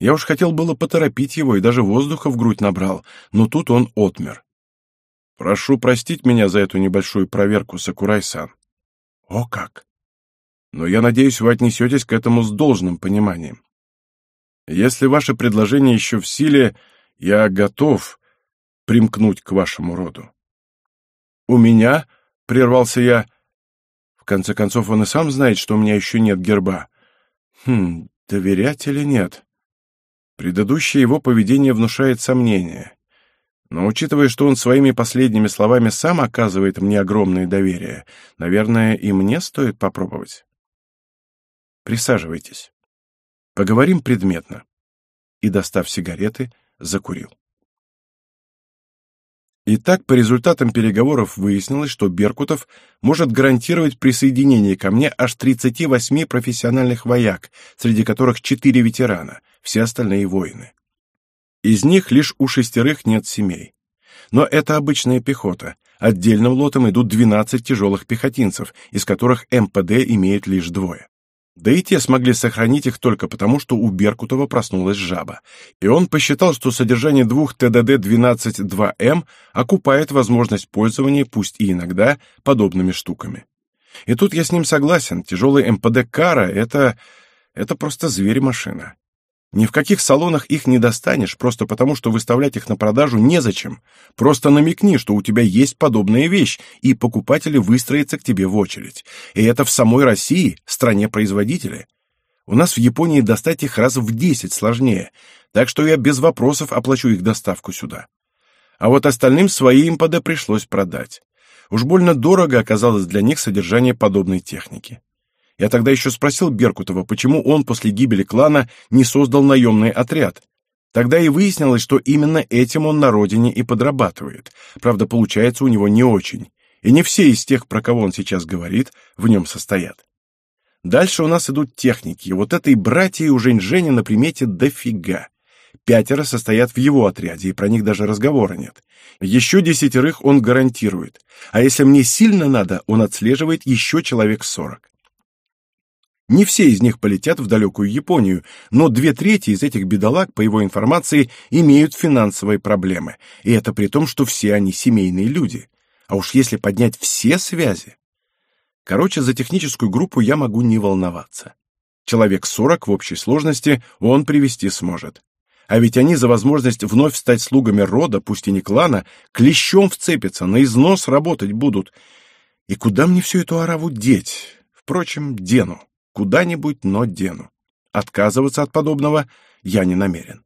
Я уж хотел было поторопить его и даже воздуха в грудь набрал, но тут он отмер. «Прошу простить меня за эту небольшую проверку, Сакурай-сан». «О как! но я надеюсь, вы отнесетесь к этому с должным пониманием. Если ваше предложение еще в силе, я готов примкнуть к вашему роду. У меня, — прервался я, — в конце концов, он и сам знает, что у меня еще нет герба. Хм, доверять или нет? Предыдущее его поведение внушает сомнения. Но учитывая, что он своими последними словами сам оказывает мне огромное доверие, наверное, и мне стоит попробовать. Присаживайтесь. Поговорим предметно. И, достав сигареты, закурил. Итак, по результатам переговоров выяснилось, что Беркутов может гарантировать присоединение ко мне аж 38 профессиональных вояк, среди которых 4 ветерана, все остальные воины. Из них лишь у шестерых нет семей. Но это обычная пехота. Отдельным лотом идут 12 тяжелых пехотинцев, из которых МПД имеет лишь двое. Да и те смогли сохранить их только потому, что у Беркутова проснулась жаба. И он посчитал, что содержание двух ТДД-12-2М окупает возможность пользования, пусть и иногда, подобными штуками. И тут я с ним согласен. Тяжелый МПД «Кара» — это... это просто зверь-машина. Ни в каких салонах их не достанешь, просто потому, что выставлять их на продажу незачем. Просто намекни, что у тебя есть подобная вещь, и покупатели выстроятся к тебе в очередь. И это в самой России, стране производителя. У нас в Японии достать их раз в десять сложнее, так что я без вопросов оплачу их доставку сюда. а вот остальным свои МПД пришлось продать. Уж больно дорого оказалось для них содержание подобной техники. Я тогда еще спросил Беркутова, почему он после гибели клана не создал наемный отряд. Тогда и выяснилось, что именно этим он на родине и подрабатывает. Правда, получается у него не очень. И не все из тех, про кого он сейчас говорит, в нем состоят. Дальше у нас идут техники. Вот этой братьи у Жень-Жени на примете дофига. Пятеро состоят в его отряде, и про них даже разговора нет. Еще десятерых он гарантирует. А если мне сильно надо, он отслеживает еще человек сорок. Не все из них полетят в далекую Японию, но две трети из этих бедолаг, по его информации, имеют финансовые проблемы. И это при том, что все они семейные люди. А уж если поднять все связи... Короче, за техническую группу я могу не волноваться. Человек 40 в общей сложности он привести сможет. А ведь они за возможность вновь стать слугами рода, пусть и не клана, клещом вцепятся, на износ работать будут. И куда мне всю эту ораву деть? Впрочем, дену. Куда-нибудь, но дену. Отказываться от подобного я не намерен.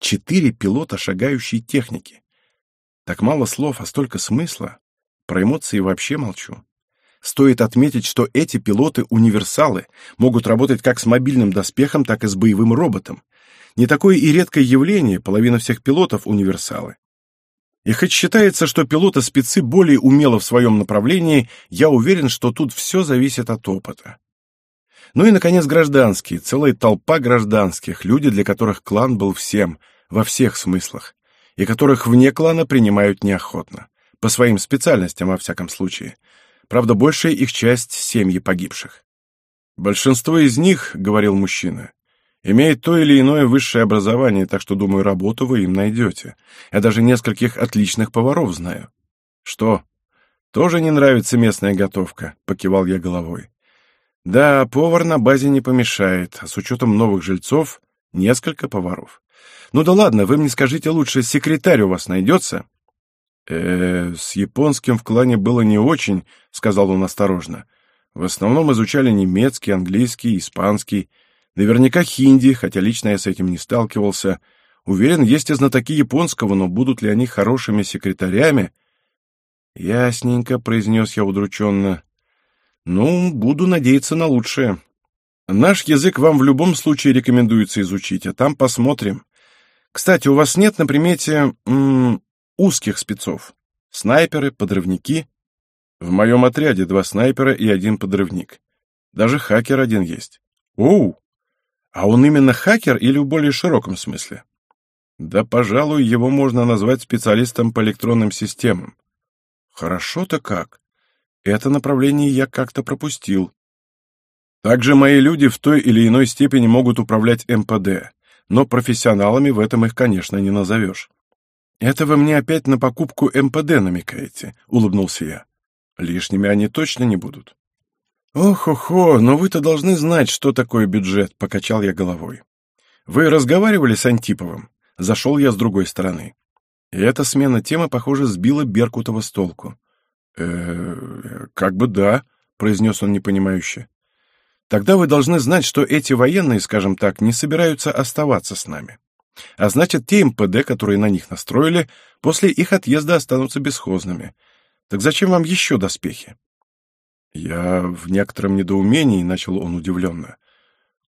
Четыре пилота шагающей техники. Так мало слов, а столько смысла. Про эмоции вообще молчу. Стоит отметить, что эти пилоты-универсалы могут работать как с мобильным доспехом, так и с боевым роботом. Не такое и редкое явление, половина всех пилотов — универсалы. И хоть считается, что пилоты-спецы более умело в своем направлении, я уверен, что тут все зависит от опыта. Ну и, наконец, гражданские, целая толпа гражданских, люди, для которых клан был всем, во всех смыслах, и которых вне клана принимают неохотно, по своим специальностям, во всяком случае. Правда, большая их часть — семьи погибших. «Большинство из них, — говорил мужчина, — имеет то или иное высшее образование, так что, думаю, работу вы им найдете. Я даже нескольких отличных поваров знаю». «Что? Тоже не нравится местная готовка?» — покивал я головой. «Да, повар на базе не помешает, а с учетом новых жильцов — несколько поваров. Ну да ладно, вы мне скажите лучше, секретарь у вас найдется?» э с японским в клане было не очень», — сказал он осторожно. «В основном изучали немецкий, английский, испанский. Наверняка хинди, хотя лично я с этим не сталкивался. Уверен, есть и знатоки японского, но будут ли они хорошими секретарями?» «Ясненько», — произнес я удрученно. «Ну, буду надеяться на лучшее. Наш язык вам в любом случае рекомендуется изучить, а там посмотрим. Кстати, у вас нет на примете узких спецов. Снайперы, подрывники. В моем отряде два снайпера и один подрывник. Даже хакер один есть. Оу! А он именно хакер или в более широком смысле? Да, пожалуй, его можно назвать специалистом по электронным системам. Хорошо-то как. Это направление я как-то пропустил. Также мои люди в той или иной степени могут управлять МПД, но профессионалами в этом их, конечно, не назовешь. «Это вы мне опять на покупку МПД намекаете», — улыбнулся я. «Лишними они точно не будут». «Ох-охо, но вы-то должны знать, что такое бюджет», — покачал я головой. «Вы разговаривали с Антиповым?» Зашел я с другой стороны. И эта смена темы, похоже, сбила Беркутова с толку. Э как бы да», — произнес он непонимающе. «Тогда вы должны знать, что эти военные, скажем так, не собираются оставаться с нами. А значит, те МПД, которые на них настроили, после их отъезда останутся бесхозными. Так зачем вам еще доспехи? Я в некотором недоумении, начал он удивленно.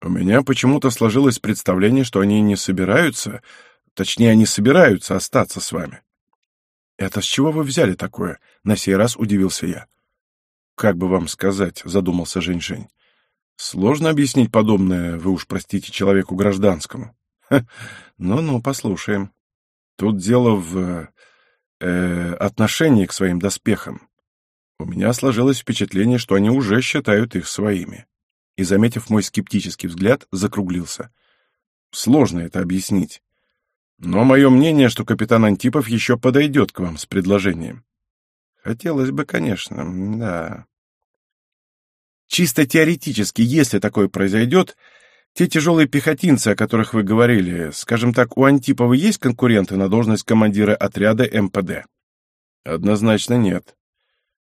У меня почему-то сложилось представление, что они не собираются, точнее, они собираются остаться с вами. Это с чего вы взяли такое? На сей раз удивился я. Как бы вам сказать, задумался Жень-Жень. Сложно объяснить подобное, вы уж простите, человеку гражданскому. Ну-ну, послушаем. Тут дело в э, отношении к своим доспехам. У меня сложилось впечатление, что они уже считают их своими. И, заметив мой скептический взгляд, закруглился. Сложно это объяснить. Но мое мнение, что капитан Антипов еще подойдет к вам с предложением. Хотелось бы, конечно, да. Чисто теоретически, если такое произойдет, те тяжелые пехотинцы, о которых вы говорили, скажем так, у Антипова есть конкуренты на должность командира отряда МПД? Однозначно нет.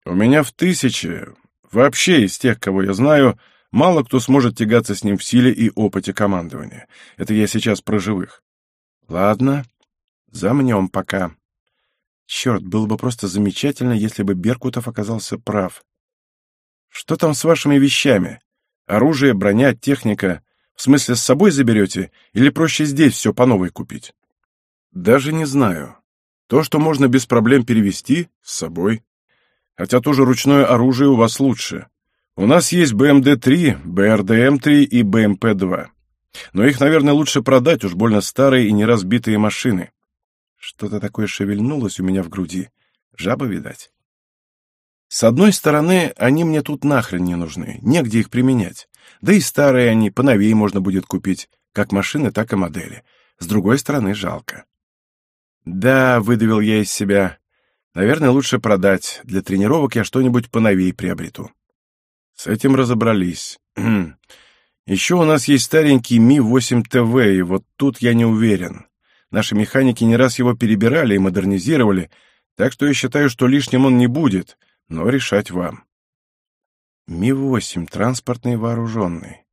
У меня в тысячи, вообще из тех, кого я знаю, мало кто сможет тягаться с ним в силе и опыте командования. Это я сейчас про живых. Ладно, замнем пока. Черт, было бы просто замечательно, если бы Беркутов оказался прав. Что там с вашими вещами? Оружие, броня, техника. В смысле, с собой заберете? Или проще здесь все по новой купить? Даже не знаю. То, что можно без проблем перевести, с собой. Хотя тоже ручное оружие у вас лучше. У нас есть БМД-3, БРДМ-3 и БМП-2. Но их, наверное, лучше продать, уж больно старые и неразбитые машины. Что-то такое шевельнулось у меня в груди. Жаба, видать. С одной стороны, они мне тут нахрен не нужны, негде их применять. Да и старые они, поновее можно будет купить, как машины, так и модели. С другой стороны, жалко. Да, выдавил я из себя. Наверное, лучше продать. Для тренировок я что-нибудь поновее приобрету. С этим разобрались. Еще у нас есть старенький Ми-8 ТВ, и вот тут я не уверен. Наши механики не раз его перебирали и модернизировали, так что я считаю, что лишним он не будет, но решать вам. Ми-8, транспортный вооруженный.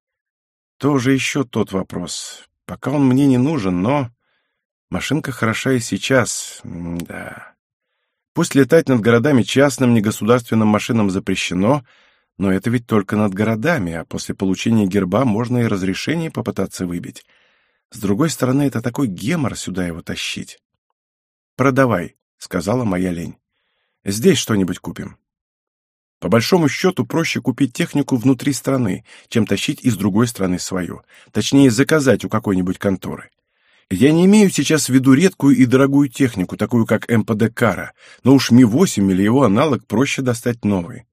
Тоже еще тот вопрос. Пока он мне не нужен, но... Машинка хороша и сейчас, да. Пусть летать над городами частным, негосударственным машинам запрещено, но это ведь только над городами, а после получения герба можно и разрешение попытаться выбить. С другой стороны, это такой гемор сюда его тащить. «Продавай», — сказала моя лень. «Здесь что-нибудь купим». По большому счету, проще купить технику внутри страны, чем тащить из другой страны свою. Точнее, заказать у какой-нибудь конторы. Я не имею сейчас в виду редкую и дорогую технику, такую как МПД «Кара», но уж Ми-8 или его аналог проще достать новый.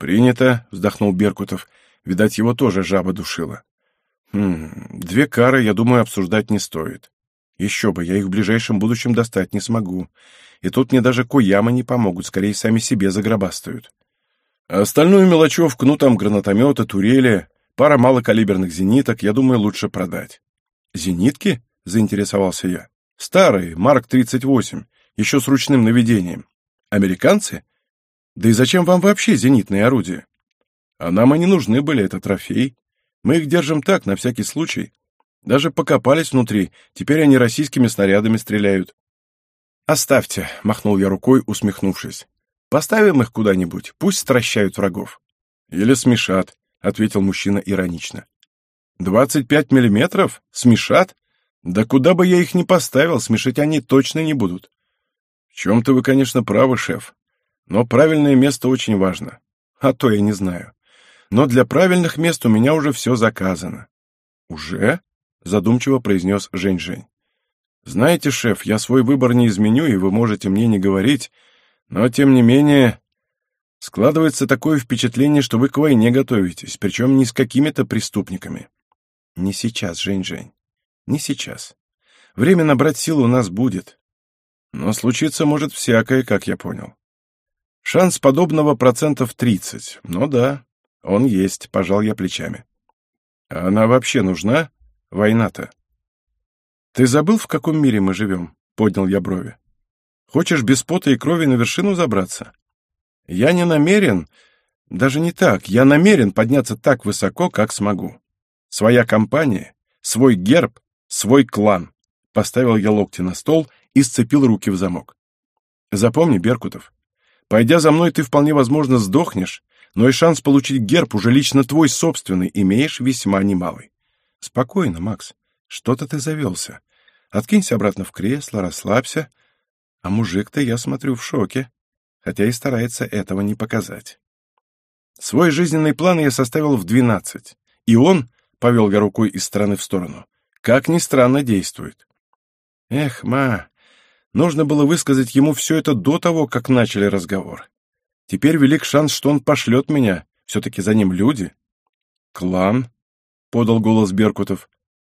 «Принято», — вздохнул Беркутов. Видать, его тоже жаба душила. Хм, две кары, я думаю, обсуждать не стоит. Еще бы, я их в ближайшем будущем достать не смогу. И тут мне даже Кояма не помогут, скорее сами себе загробастают. А остальную мелочевку, ну там гранатометы, турели, пара малокалиберных зениток, я думаю, лучше продать. Зенитки? Заинтересовался я. Старые, Марк-38, еще с ручным наведением. Американцы? Да и зачем вам вообще зенитные орудия? А нам они нужны были, это трофей. Мы их держим так, на всякий случай. Даже покопались внутри, теперь они российскими снарядами стреляют. «Оставьте», — махнул я рукой, усмехнувшись. «Поставим их куда-нибудь, пусть стращают врагов». «Или смешат», — ответил мужчина иронично. «Двадцать пять миллиметров? Смешат? Да куда бы я их ни поставил, смешать они точно не будут». «В чем-то вы, конечно, правы, шеф. Но правильное место очень важно. А то я не знаю но для правильных мест у меня уже все заказано». «Уже?» — задумчиво произнес Жень-Жень. «Знаете, шеф, я свой выбор не изменю, и вы можете мне не говорить, но, тем не менее, складывается такое впечатление, что вы к войне готовитесь, причем не с какими-то преступниками». «Не сейчас, Жень-Жень, не сейчас. Время набрать силу у нас будет. Но случиться может всякое, как я понял. Шанс подобного процентов тридцать, но да, «Он есть», — пожал я плечами. «А она вообще нужна? Война-то». «Ты забыл, в каком мире мы живем?» — поднял я брови. «Хочешь без пота и крови на вершину забраться?» «Я не намерен, даже не так, я намерен подняться так высоко, как смогу. Своя компания, свой герб, свой клан». Поставил я локти на стол и сцепил руки в замок. «Запомни, Беркутов, пойдя за мной, ты вполне возможно сдохнешь, но и шанс получить герб уже лично твой собственный имеешь весьма немалый. Спокойно, Макс, что-то ты завелся. Откинься обратно в кресло, расслабься. А мужик-то, я смотрю, в шоке, хотя и старается этого не показать. Свой жизненный план я составил в двенадцать, и он, повел я рукой из стороны в сторону, как ни странно действует. Эх, ма, нужно было высказать ему все это до того, как начали разговор. Теперь велик шанс, что он пошлет меня. Все-таки за ним люди. Клан? — подал голос Беркутов.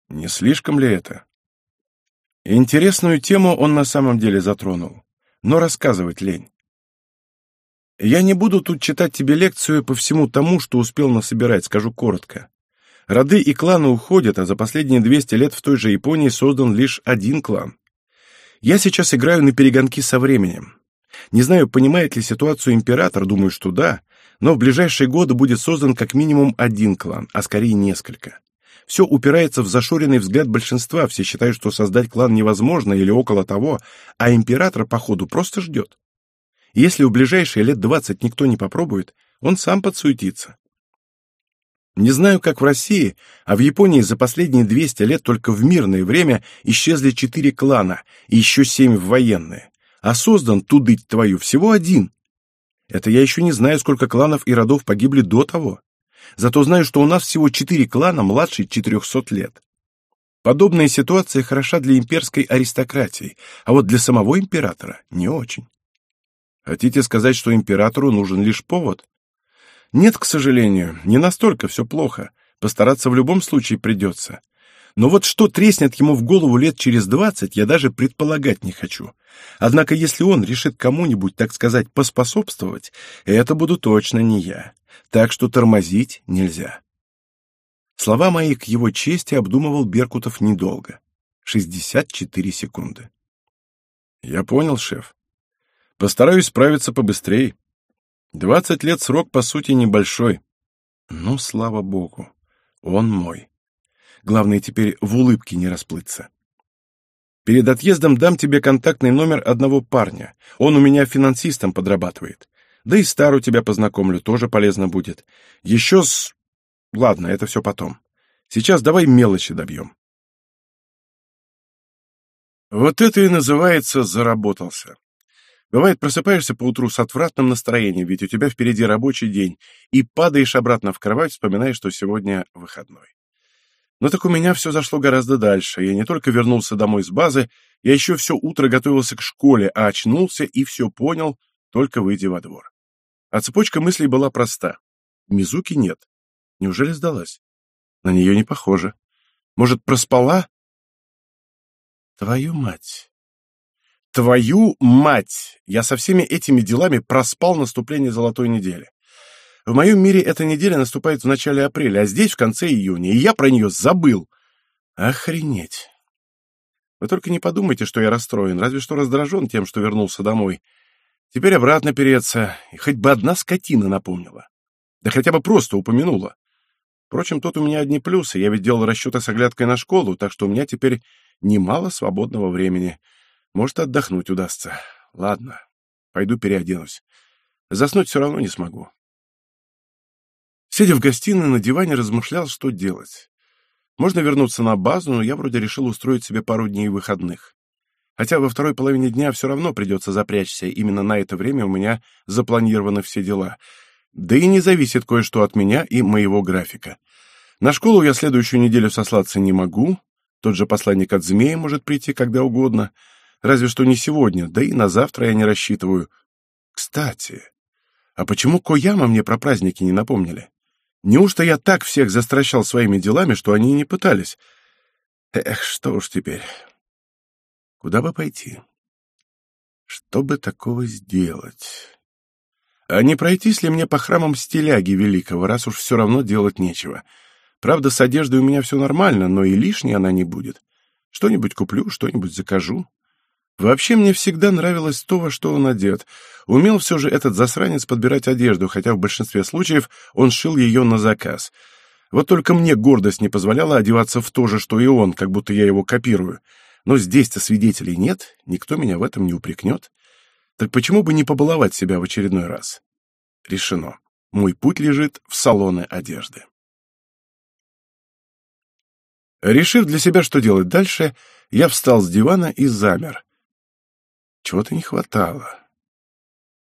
Не слишком ли это? Интересную тему он на самом деле затронул, но рассказывать лень. Я не буду тут читать тебе лекцию по всему тому, что успел насобирать, скажу коротко. Роды и кланы уходят, а за последние 200 лет в той же Японии создан лишь один клан. Я сейчас играю на перегонки со временем. Не знаю, понимает ли ситуацию император, думаю, что да, но в ближайшие годы будет создан как минимум один клан, а скорее несколько. Все упирается в зашоренный взгляд большинства, все считают, что создать клан невозможно или около того, а император, походу, просто ждет. Если в ближайшие лет двадцать никто не попробует, он сам подсуетится. Не знаю, как в России, а в Японии за последние 200 лет только в мирное время исчезли четыре клана и еще семь в военные. А создан, тудыть твою, всего один. Это я еще не знаю, сколько кланов и родов погибли до того. Зато знаю, что у нас всего четыре клана младше 400 лет. Подобная ситуация хороша для имперской аристократии, а вот для самого императора не очень. Хотите сказать, что императору нужен лишь повод? Нет, к сожалению, не настолько все плохо. Постараться в любом случае придется. Но вот что треснет ему в голову лет через двадцать, я даже предполагать не хочу. Однако если он решит кому-нибудь, так сказать, поспособствовать, это буду точно не я. Так что тормозить нельзя. Слова мои к его чести обдумывал Беркутов недолго. Шестьдесят четыре секунды. Я понял, шеф. Постараюсь справиться побыстрее. Двадцать лет срок, по сути, небольшой. Ну, слава богу, он мой. Главное теперь в улыбке не расплыться. Перед отъездом дам тебе контактный номер одного парня. Он у меня финансистом подрабатывает. Да и стару тебя познакомлю, тоже полезно будет. Еще с... Ладно, это все потом. Сейчас давай мелочи добьем. Вот это и называется «заработался». Бывает, просыпаешься поутру с отвратным настроением, ведь у тебя впереди рабочий день, и падаешь обратно в кровать, вспоминая, что сегодня выходной. Но так у меня все зашло гораздо дальше. Я не только вернулся домой с базы, я еще все утро готовился к школе, а очнулся и все понял, только выйдя во двор. А цепочка мыслей была проста. Мизуки нет. Неужели сдалась? На нее не похоже. Может, проспала? Твою мать! Твою мать! Я со всеми этими делами проспал наступление золотой недели. В моем мире эта неделя наступает в начале апреля, а здесь в конце июня, и я про нее забыл. Охренеть! Вы только не подумайте, что я расстроен, разве что раздражен тем, что вернулся домой. Теперь обратно переться, и хоть бы одна скотина напомнила. Да хотя бы просто упомянула. Впрочем, тут у меня одни плюсы, я ведь делал расчеты с оглядкой на школу, так что у меня теперь немало свободного времени — может, отдохнуть удастся. Ладно, пойду переоденусь. Заснуть все равно не смогу. Сидя в гостиной, на диване размышлял, что делать. Можно вернуться на базу, но я вроде решил устроить себе пару дней выходных. Хотя во второй половине дня все равно придется запрячься, именно на это время у меня запланированы все дела. Да и не зависит кое-что от меня и моего графика. На школу я следующую неделю сослаться не могу, тот же посланник от змея может прийти когда угодно — Разве что не сегодня, да и на завтра я не рассчитываю. Кстати, а почему Кояма мне про праздники не напомнили? Неужто я так всех застращал своими делами, что они не пытались? Эх, что уж теперь. Куда бы пойти? Что бы такого сделать? А не пройтись ли мне по храмам стиляги великого, раз уж все равно делать нечего? Правда, с одеждой у меня все нормально, но и лишней она не будет. Что-нибудь куплю, что-нибудь закажу. Вообще мне всегда нравилось то, во что он одет. Умел все же этот засранец подбирать одежду, хотя в большинстве случаев он шил ее на заказ. Вот только мне гордость не позволяла одеваться в то же, что и он, как будто я его копирую. Но здесь-то свидетелей нет, никто меня в этом не упрекнет. Так почему бы не побаловать себя в очередной раз? Решено. Мой путь лежит в салоны одежды. Решив для себя, что делать дальше, я встал с дивана и замер. Чего-то не хватало.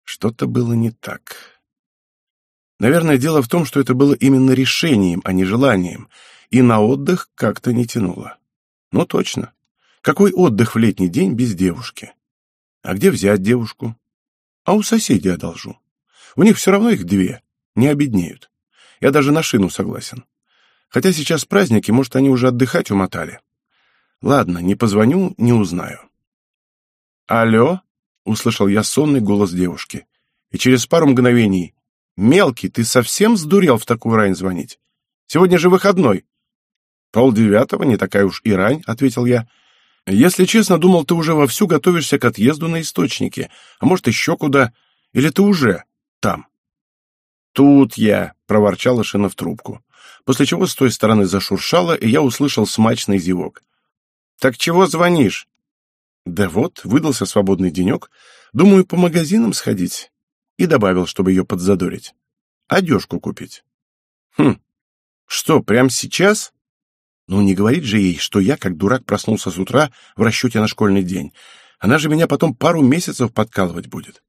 Что-то было не так. Наверное, дело в том, что это было именно решением, а не желанием, и на отдых как-то не тянуло. Ну, точно. Какой отдых в летний день без девушки? А где взять девушку? А у соседей одолжу. У них все равно их две, не обеднеют. Я даже на шину согласен. Хотя сейчас праздники, может, они уже отдыхать умотали. Ладно, не позвоню, не узнаю. «Алло?» — услышал я сонный голос девушки. И через пару мгновений. «Мелкий, ты совсем сдурел в такую рань звонить? Сегодня же выходной». «Полдевятого, не такая уж и рань», — ответил я. «Если честно, думал, ты уже вовсю готовишься к отъезду на источники. А может, еще куда? Или ты уже там?» «Тут я!» — проворчала шина в трубку. После чего с той стороны зашуршало, и я услышал смачный зевок. «Так чего звонишь?» «Да вот, выдался свободный денек. Думаю, по магазинам сходить». И добавил, чтобы ее подзадорить. «Одежку купить». «Хм, что, прямо сейчас?» Ну, не говорит же ей, что я, как дурак, проснулся с утра в расчете на школьный день. Она же меня потом пару месяцев подкалывать будет.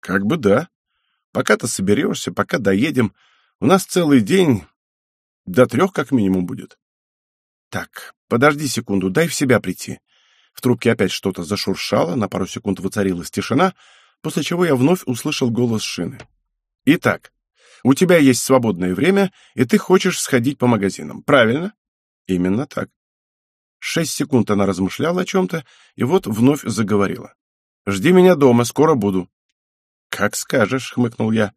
Как бы да. Пока ты соберешься, пока доедем, у нас целый день до трех как минимум будет. Так, подожди секунду, дай в себя прийти. В трубке опять что-то зашуршало, на пару секунд воцарилась тишина, после чего я вновь услышал голос шины. Итак, у тебя есть свободное время, и ты хочешь сходить по магазинам, правильно? Именно так. Шесть секунд она размышляла о чем-то, и вот вновь заговорила. «Жди меня дома, скоро буду». «Как скажешь», — хмыкнул я.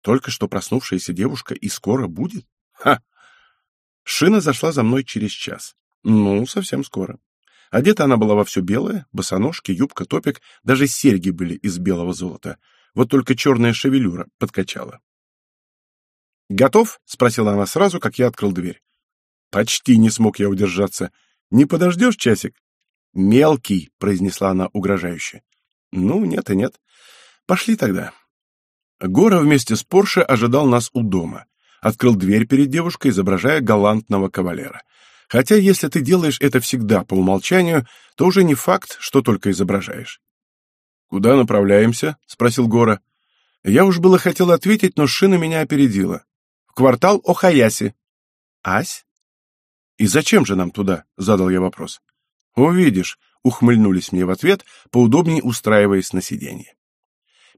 «Только что проснувшаяся девушка и скоро будет? Ха!» Шина зашла за мной через час. Ну, совсем скоро. Одета она была во все белое, босоножки, юбка, топик, даже серьги были из белого золота. Вот только черная шевелюра подкачала. «Готов?» — спросила она сразу, как я открыл дверь. Почти не смог я удержаться. «Не подождешь часик?» «Мелкий», — произнесла она угрожающе. «Ну, нет и нет. Пошли тогда». Гора вместе с Порше ожидал нас у дома. Открыл дверь перед девушкой, изображая галантного кавалера. Хотя, если ты делаешь это всегда по умолчанию, то уже не факт, что только изображаешь. «Куда направляемся?» — спросил Гора. Я уж было хотел ответить, но Шина меня опередила. В квартал Охаяси. Ась? И зачем же нам туда? Задал я вопрос. Увидишь, ухмыльнулись мне в ответ, поудобнее устраиваясь на сиденье.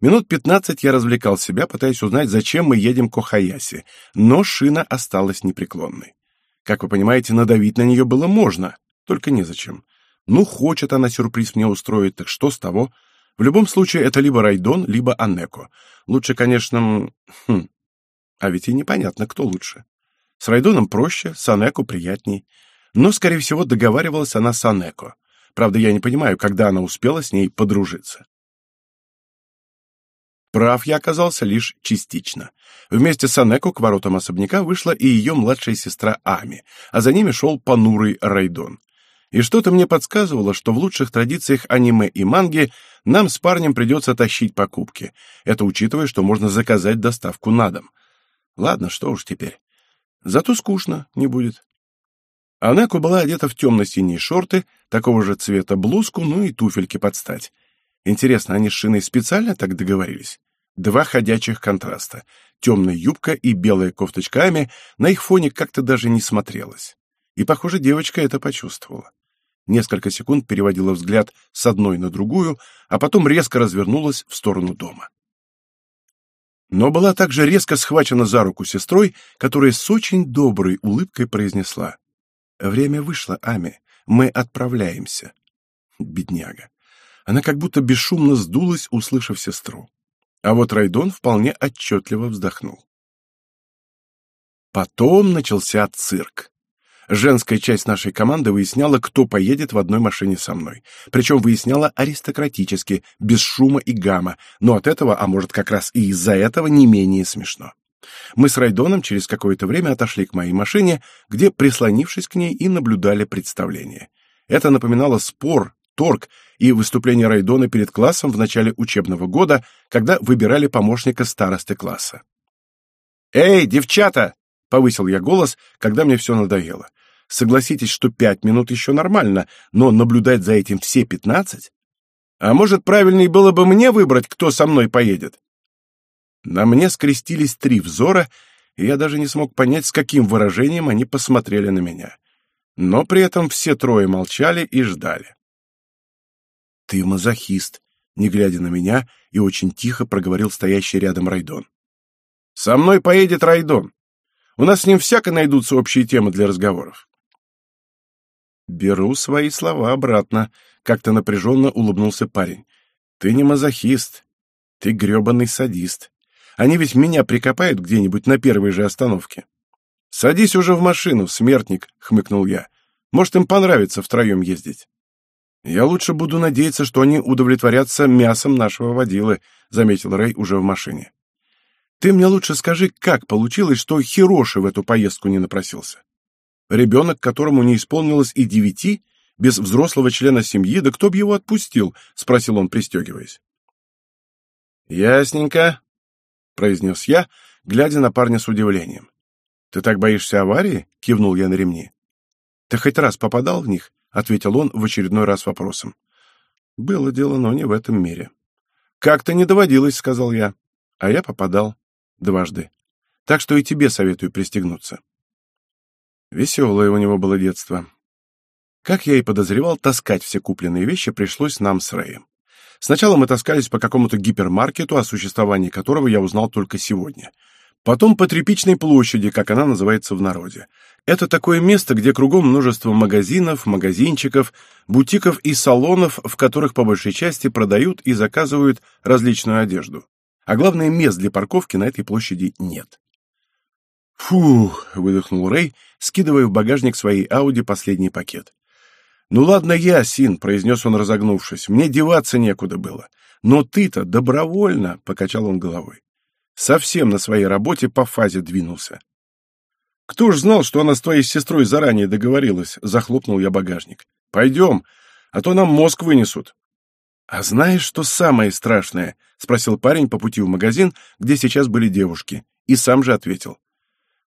Минут пятнадцать я развлекал себя, пытаясь узнать, зачем мы едем к Охаяси, но шина осталась непреклонной. Как вы понимаете, надавить на нее было можно, только незачем. Ну, хочет она сюрприз мне устроить, так что с того? В любом случае, это либо Райдон, либо Анеко. Лучше, конечно... Хм, а ведь и непонятно, кто лучше. С Райдоном проще, с Анеко приятней. Но, скорее всего, договаривалась она с Анеко. Правда, я не понимаю, когда она успела с ней подружиться. Прав я оказался лишь частично. Вместе с Анеко к воротам особняка вышла и ее младшая сестра Ами, а за ними шел понурый Райдон. И что-то мне подсказывало, что в лучших традициях аниме и манги нам с парнем придется тащить покупки. Это учитывая, что можно заказать доставку на дом. Ладно, что уж теперь. Зато скучно не будет. Анеко была одета в темно-синие шорты, такого же цвета блузку, ну и туфельки под стать. Интересно, они с Шиной специально так договорились? Два ходячих контраста. Темная юбка и белая кофточками на их фоне как-то даже не смотрелось. И, похоже, девочка это почувствовала. Несколько секунд переводила взгляд с одной на другую, а потом резко развернулась в сторону дома но была также резко схвачена за руку сестрой, которая с очень доброй улыбкой произнесла. «Время вышло, Ами. Мы отправляемся». Бедняга. Она как будто бесшумно сдулась, услышав сестру. А вот Райдон вполне отчетливо вздохнул. Потом начался цирк. Женская часть нашей команды выясняла, кто поедет в одной машине со мной. Причем выясняла аристократически, без шума и гамма, но от этого, а может как раз и из-за этого, не менее смешно. Мы с Райдоном через какое-то время отошли к моей машине, где, прислонившись к ней, и наблюдали представление. Это напоминало спор, торг и выступление Райдона перед классом в начале учебного года, когда выбирали помощника старосты класса. «Эй, девчата!» — повысил я голос, когда мне все надоело. Согласитесь, что пять минут еще нормально, но наблюдать за этим все пятнадцать? А может, правильнее было бы мне выбрать, кто со мной поедет? На мне скрестились три взора, и я даже не смог понять, с каким выражением они посмотрели на меня. Но при этом все трое молчали и ждали. «Ты мазохист», — не глядя на меня, и очень тихо проговорил стоящий рядом Райдон. «Со мной поедет Райдон. У нас с ним всяко найдутся общие темы для разговоров. Беру свои слова обратно, как-то напряженно улыбнулся парень. Ты не мазохист, ты гребаный садист. Они ведь меня прикопают где-нибудь на первой же остановке. Садись уже в машину, смертник, хмыкнул я. Может, им понравится втроем ездить. Я лучше буду надеяться, что они удовлетворятся мясом нашего водилы, заметил Рэй уже в машине. Ты мне лучше скажи, как получилось, что Хироши в эту поездку не напросился? Ребенок, которому не исполнилось и девяти, без взрослого члена семьи, да кто б его отпустил? — спросил он, пристегиваясь. — Ясненько, — произнес я, глядя на парня с удивлением. — Ты так боишься аварии? — кивнул я на ремни. — Ты хоть раз попадал в них? — ответил он в очередной раз вопросом. — Было дело, но не в этом мире. — Как-то не доводилось, — сказал я. А я попадал. Дважды. Так что и тебе советую пристегнуться. Веселое у него было детство. Как я и подозревал, таскать все купленные вещи пришлось нам с Рэем. Сначала мы таскались по какому-то гипермаркету, о существовании которого я узнал только сегодня. Потом по Тряпичной площади, как она называется в народе. Это такое место, где кругом множество магазинов, магазинчиков, бутиков и салонов, в которых по большей части продают и заказывают различную одежду. А главное, мест для парковки на этой площади нет. «Фух!» — выдохнул Рэй, скидывая в багажник своей Ауди последний пакет. «Ну ладно я, Син», — произнес он, разогнувшись, — «мне деваться некуда было. Но ты-то добровольно», — покачал он головой. «Совсем на своей работе по фазе двинулся». «Кто ж знал, что она с твоей сестрой заранее договорилась?» — захлопнул я багажник. «Пойдем, а то нам мозг вынесут». «А знаешь, что самое страшное?» — спросил парень по пути в магазин, где сейчас были девушки, и сам же ответил.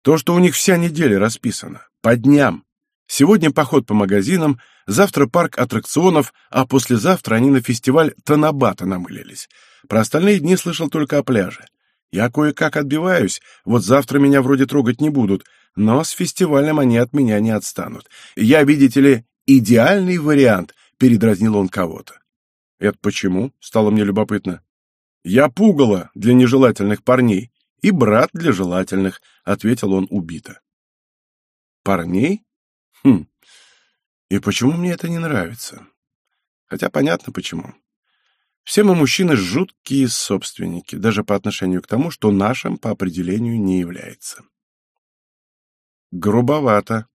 «То, что у них вся неделя расписана. По дням. Сегодня поход по магазинам, завтра парк аттракционов, а послезавтра они на фестиваль Танабата намылились. Про остальные дни слышал только о пляже. Я кое-как отбиваюсь, вот завтра меня вроде трогать не будут, но с фестивалем они от меня не отстанут. Я, видите ли, идеальный вариант, передразнил он кого-то. Это почему? Стало мне любопытно. Я пугало для нежелательных парней и брат для желательных, ответил он убито. Парней? Хм. И почему мне это не нравится? Хотя понятно почему. Все мы мужчины жуткие собственники, даже по отношению к тому, что нашим по определению не является. Грубовато.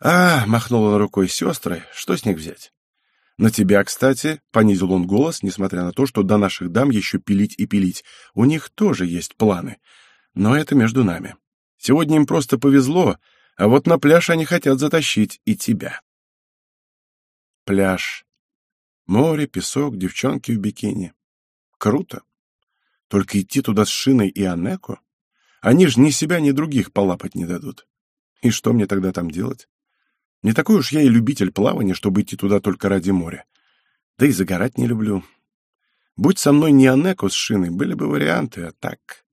А, махнула на рукой сестры, что с них взять? На тебя, кстати, понизил он голос, несмотря на то, что до наших дам еще пилить и пилить. У них тоже есть планы. Но это между нами. Сегодня им просто повезло, а вот на пляж они хотят затащить и тебя. Пляж. Море, песок, девчонки в бикини. Круто. Только идти туда с Шиной и Анеко? Они же ни себя, ни других полапать не дадут. И что мне тогда там делать? Не такой уж я и любитель плавания, чтобы идти туда только ради моря. Да и загорать не люблю. Будь со мной не Анеко с Шиной, были бы варианты, а так...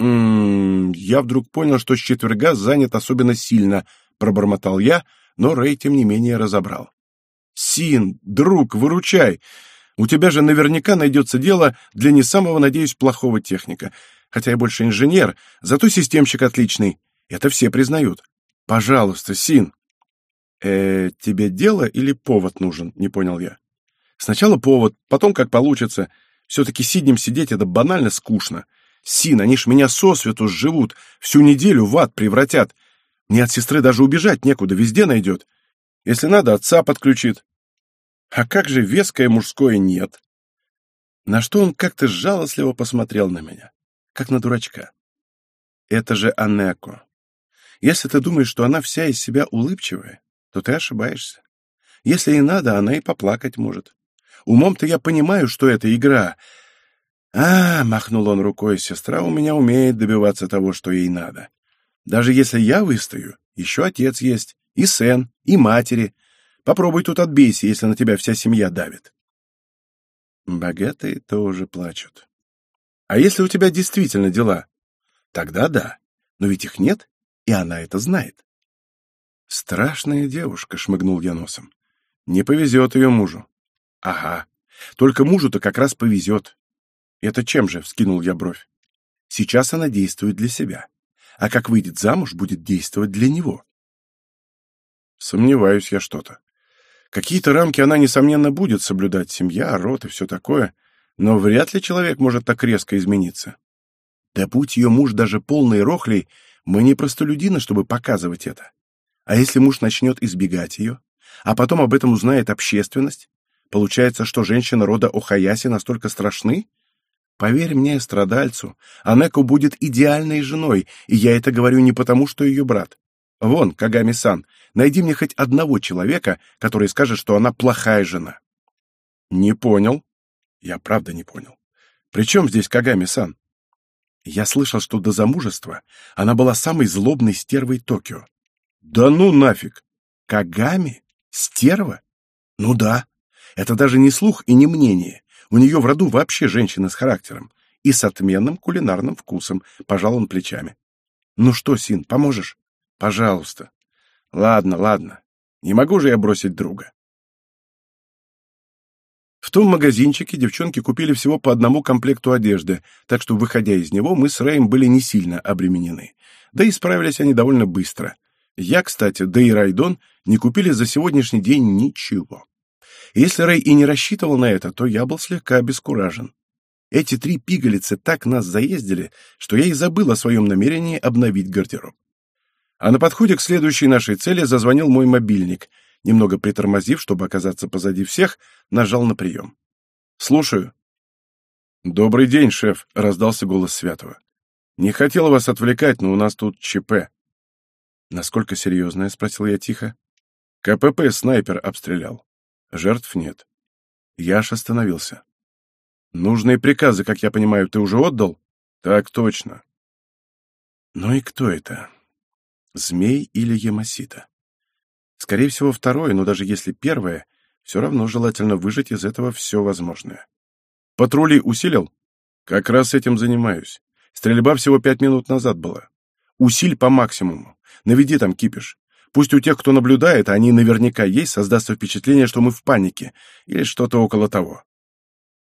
«М -м, я вдруг понял, что с четверга занят особенно сильно, пробормотал я, но Рэй, тем не менее, разобрал. «Син, друг, выручай! У тебя же наверняка найдется дело для не самого, надеюсь, плохого техника. Хотя я больше инженер, зато системщик отличный. Это все признают. Пожалуйста, Син!» «Э, тебе дело или повод нужен?» — не понял я. «Сначала повод, потом как получится. Все-таки сиднем сидеть — это банально скучно. Син, они ж меня сосвету сживут, всю неделю в ад превратят. Мне от сестры даже убежать некуда, везде найдет. Если надо, отца подключит. А как же веское мужское «нет»? На что он как-то жалостливо посмотрел на меня, как на дурачка. Это же Анеко. Если ты думаешь, что она вся из себя улыбчивая, то ты ошибаешься. Если и надо, она и поплакать может. Умом-то я понимаю, что это игра, «А, — махнул он рукой, — сестра у меня умеет добиваться того, что ей надо. Даже если я выстою, еще отец есть, и сын, и матери. Попробуй тут отбейся, если на тебя вся семья давит». Богатые тоже плачут. «А если у тебя действительно дела?» «Тогда да, но ведь их нет, и она это знает». «Страшная девушка», — шмыгнул я носом. «Не повезет ее мужу». «Ага, только мужу-то как раз повезет. «Это чем же?» — вскинул я бровь. «Сейчас она действует для себя, а как выйдет замуж, будет действовать для него». Сомневаюсь я что-то. Какие-то рамки она, несомненно, будет соблюдать, семья, род и все такое, но вряд ли человек может так резко измениться. Да будь ее муж даже полный рохлей, мы не простолюдины, чтобы показывать это. А если муж начнет избегать ее, а потом об этом узнает общественность, получается, что женщины рода Охаяси настолько страшны, Поверь мне, страдальцу, Анеко будет идеальной женой, и я это говорю не потому, что ее брат. Вон, Кагами-сан, найди мне хоть одного человека, который скажет, что она плохая жена. Не понял. Я правда не понял. При чем здесь Кагами-сан? Я слышал, что до замужества она была самой злобной стервой Токио. Да ну нафиг! Кагами? Стерва? Ну да. Это даже не слух и не мнение. У нее в роду вообще женщина с характером и с отменным кулинарным вкусом, пожал он плечами. Ну что, Син, поможешь? Пожалуйста. Ладно, ладно. Не могу же я бросить друга. В том магазинчике девчонки купили всего по одному комплекту одежды, так что, выходя из него, мы с Рэем были не сильно обременены. Да и справились они довольно быстро. Я, кстати, да и Райдон не купили за сегодняшний день ничего. Если Рэй и не рассчитывал на это, то я был слегка обескуражен. Эти три пигалицы так нас заездили, что я и забыл о своем намерении обновить гардероб. А на подходе к следующей нашей цели зазвонил мой мобильник — Немного притормозив, чтобы оказаться позади всех, нажал на прием. «Слушаю». «Добрый день, шеф», — раздался голос Святого. «Не хотел вас отвлекать, но у нас тут ЧП». «Насколько серьезное?» — спросил я тихо. «КПП снайпер обстрелял. Жертв нет». Я аж остановился. «Нужные приказы, как я понимаю, ты уже отдал?» «Так точно». «Ну и кто это? Змей или Ямасита?» Скорее всего, второе, но даже если первое, все равно желательно выжать из этого все возможное. Патрули усилил? Как раз этим занимаюсь. Стрельба всего пять минут назад была. Усиль по максимуму. Наведи там кипиш. Пусть у тех, кто наблюдает, а они наверняка есть, создастся впечатление, что мы в панике, или что-то около того.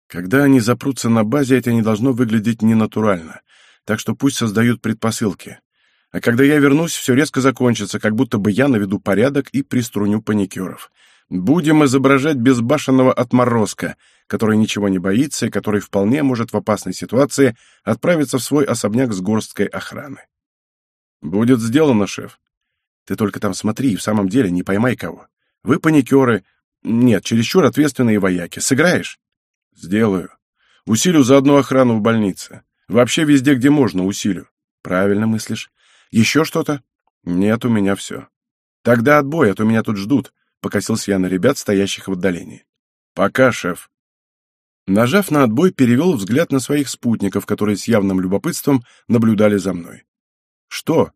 Когда они запрутся на базе, это не должно выглядеть ненатурально, так что пусть создают предпосылки. А когда я вернусь, все резко закончится, как будто бы я наведу порядок и приструню паникеров. Будем изображать безбашенного отморозка, который ничего не боится и который вполне может в опасной ситуации отправиться в свой особняк с горсткой охраны. Будет сделано, шеф. Ты только там смотри и в самом деле не поймай кого. Вы паникеры. Нет, чересчур ответственные вояки. Сыграешь? Сделаю. Усилю заодно охрану в больнице. Вообще везде, где можно, усилю. Правильно мыслишь. Еще что-то? Нет, у меня все. Тогда отбой, а то меня тут ждут, покосился я на ребят, стоящих в отдалении. Пока, шеф. Нажав на отбой, перевел взгляд на своих спутников, которые с явным любопытством наблюдали за мной. Что?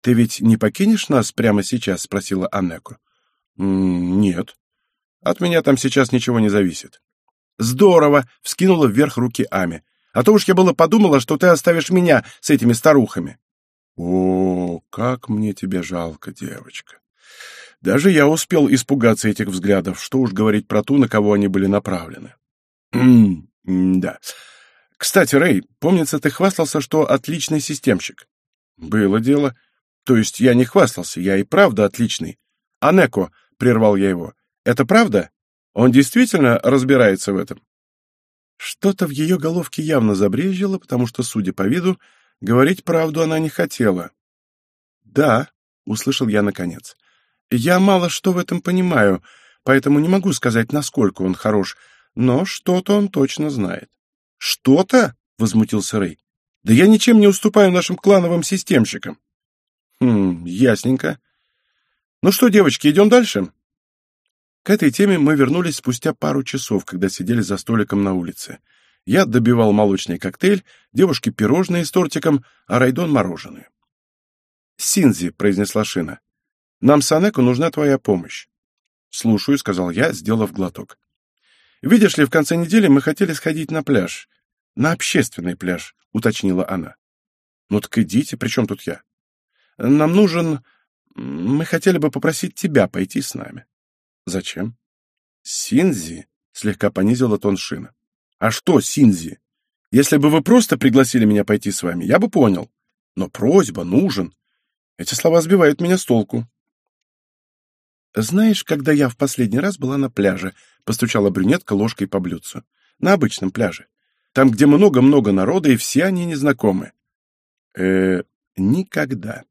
Ты ведь не покинешь нас прямо сейчас, спросила Анеко. Нет. От меня там сейчас ничего не зависит. Здорово, вскинула вверх руки Ами. А то уж я было подумала, что ты оставишь меня с этими старухами. О, как мне тебя жалко, девочка. Даже я успел испугаться этих взглядов, что уж говорить про ту, на кого они были направлены. да. Кстати, Рэй, помнится, ты хвастался, что отличный системщик. Было дело. То есть я не хвастался, я и правда отличный. Анеко, прервал я его, это правда? Он действительно разбирается в этом? Что-то в ее головке явно забрежило, потому что, судя по виду, Говорить правду она не хотела. «Да», — услышал я наконец. «Я мало что в этом понимаю, поэтому не могу сказать, насколько он хорош, но что-то он точно знает». «Что-то?» — возмутился Рэй. «Да я ничем не уступаю нашим клановым системщикам». «Хм, ясненько. Ну что, девочки, идем дальше?» К этой теме мы вернулись спустя пару часов, когда сидели за столиком на улице. Я добивал молочный коктейль, девушки пирожные с тортиком, а Райдон мороженое. «Синзи», — произнесла Шина, — «нам с нужна твоя помощь». «Слушаю», — сказал я, сделав глоток. «Видишь ли, в конце недели мы хотели сходить на пляж. На общественный пляж», — уточнила она. «Ну так идите, при чем тут я?» «Нам нужен... Мы хотели бы попросить тебя пойти с нами». «Зачем?» «Синзи», — слегка понизила тон Шина. А что, Синзи? Если бы вы просто пригласили меня пойти с вами, я бы понял. Но просьба, нужен. Эти слова сбивают меня с толку. Знаешь, когда я в последний раз была на пляже, постучала брюнетка ложкой по блюдцу. На обычном пляже. Там, где много-много народа, и все они незнакомы. Э, никогда.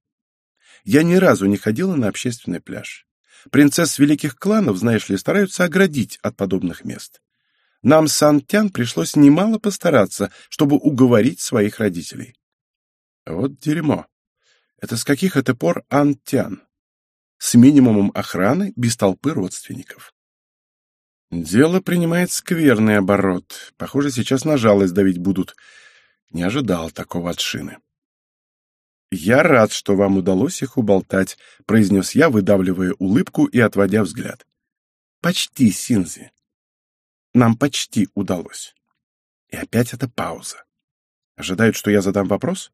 Я ни разу не ходила на общественный пляж. Принцесс великих кланов, знаешь ли, стараются оградить от подобных мест. Нам с Антян пришлось немало постараться, чтобы уговорить своих родителей. Вот дерьмо. Это с каких это пор Антян? С минимумом охраны, без толпы родственников. Дело принимает скверный оборот. Похоже, сейчас на жалость давить будут. Не ожидал такого от Шины. «Я рад, что вам удалось их уболтать», — произнес я, выдавливая улыбку и отводя взгляд. «Почти, Синзи. Нам почти удалось». И опять эта пауза. Ожидают, что я задам вопрос?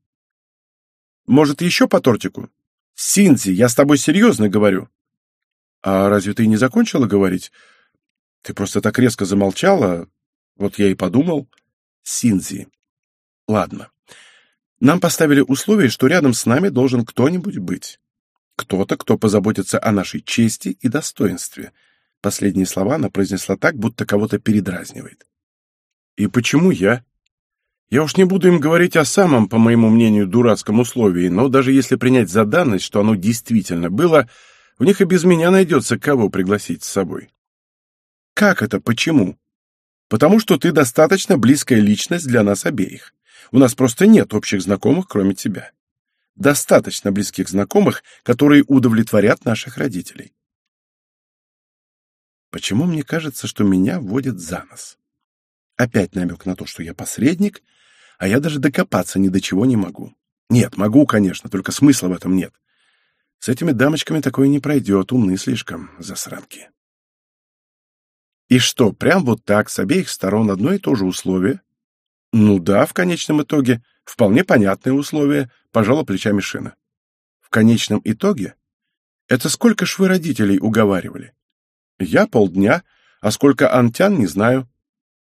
«Может, еще по тортику?» «Синзи, я с тобой серьезно говорю». «А разве ты не закончила говорить?» «Ты просто так резко замолчала. Вот я и подумал». «Синзи. Ладно. Нам поставили условие, что рядом с нами должен кто-нибудь быть. Кто-то, кто позаботится о нашей чести и достоинстве. Последние слова она произнесла так, будто кого-то передразнивает. И почему я? Я уж не буду им говорить о самом, по моему мнению, дурацком условии, но даже если принять за данность, что оно действительно было, в них и без меня найдется, кого пригласить с собой. Как это почему? Потому что ты достаточно близкая личность для нас обеих. У нас просто нет общих знакомых, кроме тебя. Достаточно близких знакомых, которые удовлетворят наших родителей. Почему мне кажется, что меня вводят за нос? Опять намек на то, что я посредник, а я даже докопаться ни до чего не могу. Нет, могу, конечно, только смысла в этом нет. С этими дамочками такое не пройдет, умны слишком, засранки. И что, прям вот так, с обеих сторон одно и то же условие, ну да, в конечном итоге. Вполне понятные условия, пожала плечами Шина. В конечном итоге? Это сколько ж вы родителей уговаривали? Я полдня, а сколько антян, не знаю.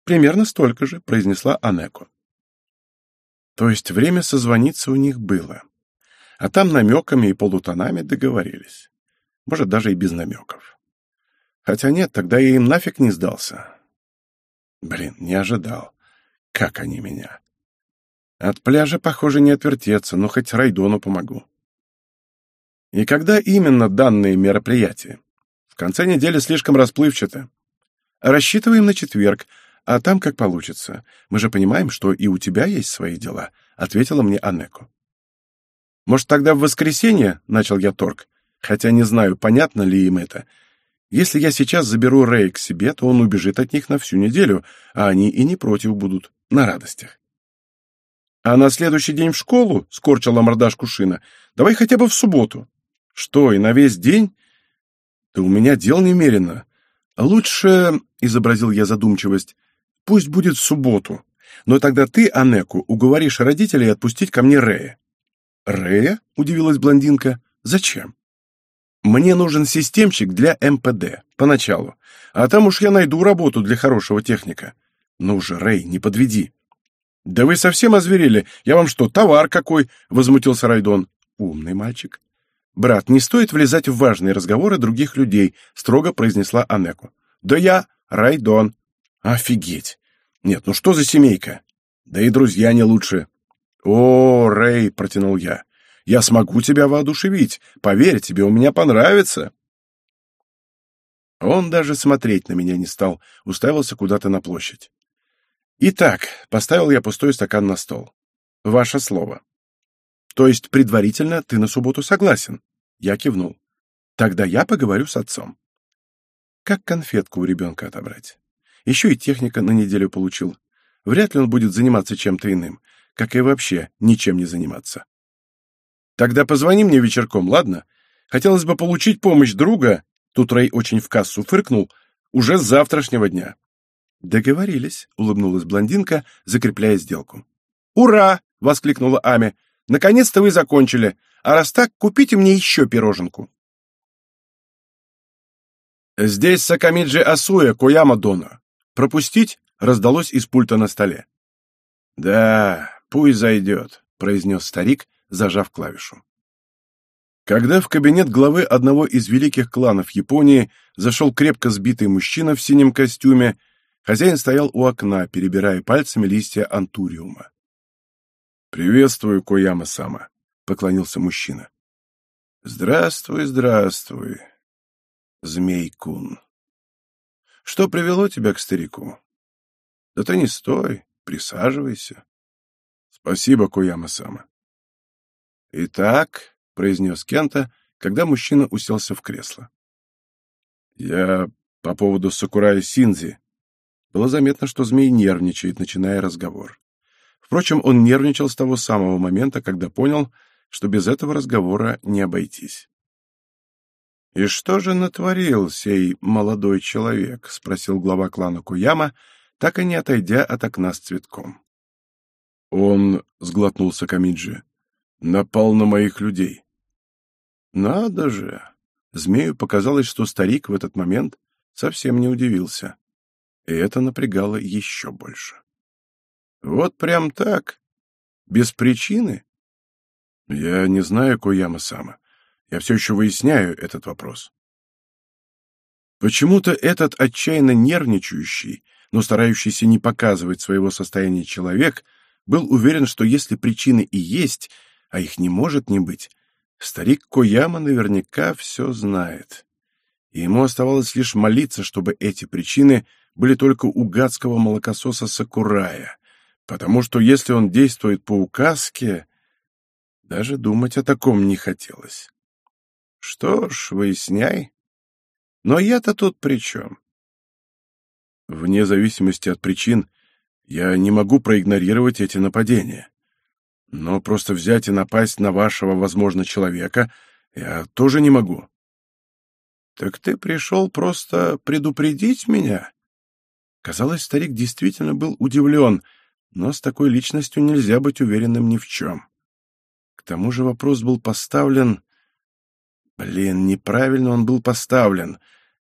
Примерно столько же, произнесла Анеко. То есть время созвониться у них было. А там намеками и полутонами договорились. Может, даже и без намеков. Хотя нет, тогда я им нафиг не сдался. Блин, не ожидал. Как они меня? От пляжа, похоже, не отвертеться, но хоть Райдону помогу. И когда именно данные мероприятия? Конце недели слишком расплывчато. Рассчитываем на четверг, а там как получится. Мы же понимаем, что и у тебя есть свои дела, ответила мне Анеко. Может, тогда в воскресенье, начал я торг, хотя не знаю, понятно ли им это, если я сейчас заберу Рэй к себе, то он убежит от них на всю неделю, а они и не против будут, на радостях. А на следующий день в школу, — скорчила мордашку Шина, — давай хотя бы в субботу. Что, и на весь день? Да у меня дел немерено. Лучше, — изобразил я задумчивость, — пусть будет в субботу. Но тогда ты, Анеку, уговоришь родителей отпустить ко мне Рэя. Рэя? — удивилась блондинка. Зачем? Мне нужен системщик для МПД, поначалу. А там уж я найду работу для хорошего техника. Ну же, Рэй, не подведи. Да вы совсем озверели. Я вам что, товар какой? Возмутился Райдон. Умный мальчик. Брат, не стоит влезать в важные разговоры других людей, строго произнесла Анеку. Да я Райдон. Офигеть. Нет, ну что за семейка? Да и друзья не лучше. О, Рэй, протянул я. Я смогу тебя воодушевить. Поверь, тебе у меня понравится. Он даже смотреть на меня не стал, уставился куда-то на площадь. Итак, поставил я пустой стакан на стол. Ваше слово. То есть предварительно ты на субботу согласен? Я кивнул. Тогда я поговорю с отцом. Как конфетку у ребенка отобрать? Еще и техника на неделю получил. Вряд ли он будет заниматься чем-то иным, как и вообще ничем не заниматься. Тогда позвони мне вечерком, ладно? Хотелось бы получить помощь друга, тут Рэй очень в кассу фыркнул, уже с завтрашнего дня. Договорились, улыбнулась блондинка, закрепляя сделку. Ура! воскликнула Ами. Наконец-то вы закончили. А раз так, купите мне еще пироженку. Здесь Сакамиджи Асуя, Кояма Дона. Пропустить? раздалось из пульта на столе. Да, пусть зайдет, произнес старик, зажав клавишу. Когда в кабинет главы одного из великих кланов Японии зашел крепко сбитый мужчина в синем костюме, хозяин стоял у окна, перебирая пальцами листья антуриума. «Приветствую, Кояма-сама», — поклонился мужчина. «Здравствуй, здравствуй, Змей-кун. Что привело тебя к старику? Да ты не стой, присаживайся. Спасибо, Куяма-сама. Итак, произнес Кента, когда мужчина уселся в кресло. Я по поводу Сакурая Синзи. Было заметно, что змей нервничает, начиная разговор. Впрочем, он нервничал с того самого момента, когда понял, что без этого разговора не обойтись. «И что же натворил сей молодой человек?» — спросил глава клана Куяма, так и не отойдя от окна с цветком. «Он», — сглотнулся Камиджи, — «напал на моих людей». «Надо же!» Змею показалось, что старик в этот момент совсем не удивился. И это напрягало еще больше. «Вот прям так? Без причины?» «Я не знаю, Кояма-сама. Я все еще выясняю этот вопрос». Почему-то этот отчаянно нервничающий, но старающийся не показывать своего состояния человек был уверен, что если причины и есть, а их не может не быть, старик Кояма наверняка все знает. И ему оставалось лишь молиться, чтобы эти причины были только у гадского молокососа Сакурая, потому что если он действует по указке, даже думать о таком не хотелось. Что ж, выясняй. Но я-то тут при чем? Вне зависимости от причин, я не могу проигнорировать эти нападения. Но просто взять и напасть на вашего, возможно, человека я тоже не могу. Так ты пришел просто предупредить меня? Казалось, старик действительно был удивлен, но с такой личностью нельзя быть уверенным ни в чем. К тому же вопрос был поставлен... Блин, неправильно он был поставлен —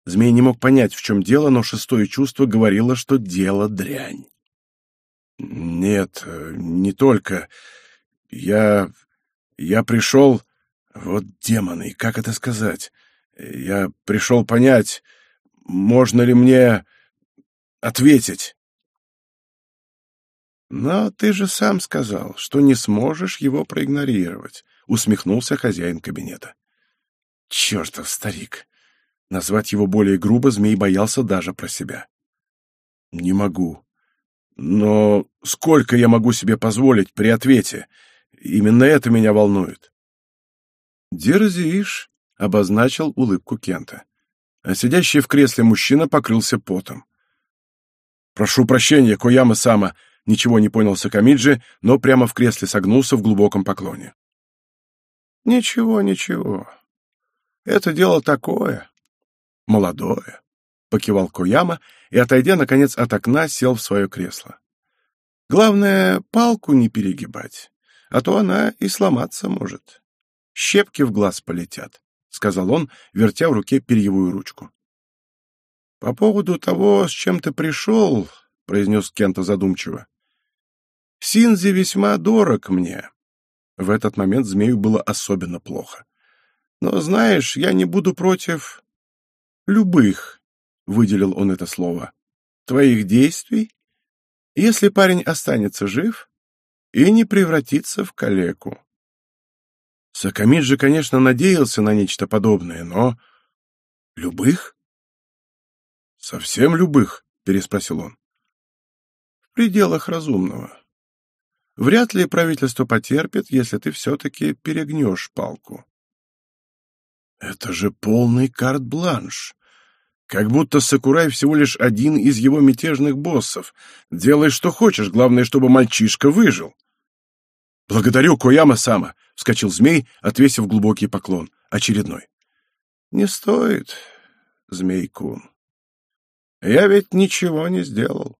Змей не мог понять, в чем дело, но шестое чувство говорило, что дело дрянь. «Нет, не только. Я... я пришел... Вот демоны, как это сказать? Я пришел понять, можно ли мне ответить». «Но ты же сам сказал, что не сможешь его проигнорировать», — усмехнулся хозяин кабинета. «Чертов старик! Назвать его более грубо змей боялся даже про себя. «Не могу. Но сколько я могу себе позволить при ответе? Именно это меня волнует». «Дерзишь», — обозначил улыбку Кента. А сидящий в кресле мужчина покрылся потом. «Прошу прощения, Кояма-сама», — ничего не понял Сакамиджи, но прямо в кресле согнулся в глубоком поклоне. «Ничего, ничего. Это дело такое молодое, — покивал Кояма и, отойдя, наконец, от окна, сел в свое кресло. Главное, палку не перегибать, а то она и сломаться может. Щепки в глаз полетят, — сказал он, вертя в руке перьевую ручку. — По поводу того, с чем ты пришел, — произнес Кента задумчиво, — Синзи весьма дорог мне. В этот момент змею было особенно плохо. Но, знаешь, я не буду против любых, выделил он это слово, твоих действий, если парень останется жив и не превратится в калеку. Сакамид же, конечно, надеялся на нечто подобное, но... Любых? Совсем любых? Переспросил он. В пределах разумного. Вряд ли правительство потерпит, если ты все-таки перегнешь палку. Это же полный карт-бланш. Как будто Сакурай всего лишь один из его мятежных боссов. Делай, что хочешь, главное, чтобы мальчишка выжил. «Благодарю, Кояма-сама!» — вскочил змей, отвесив глубокий поклон. Очередной. «Не стоит, змей-кун. Я ведь ничего не сделал.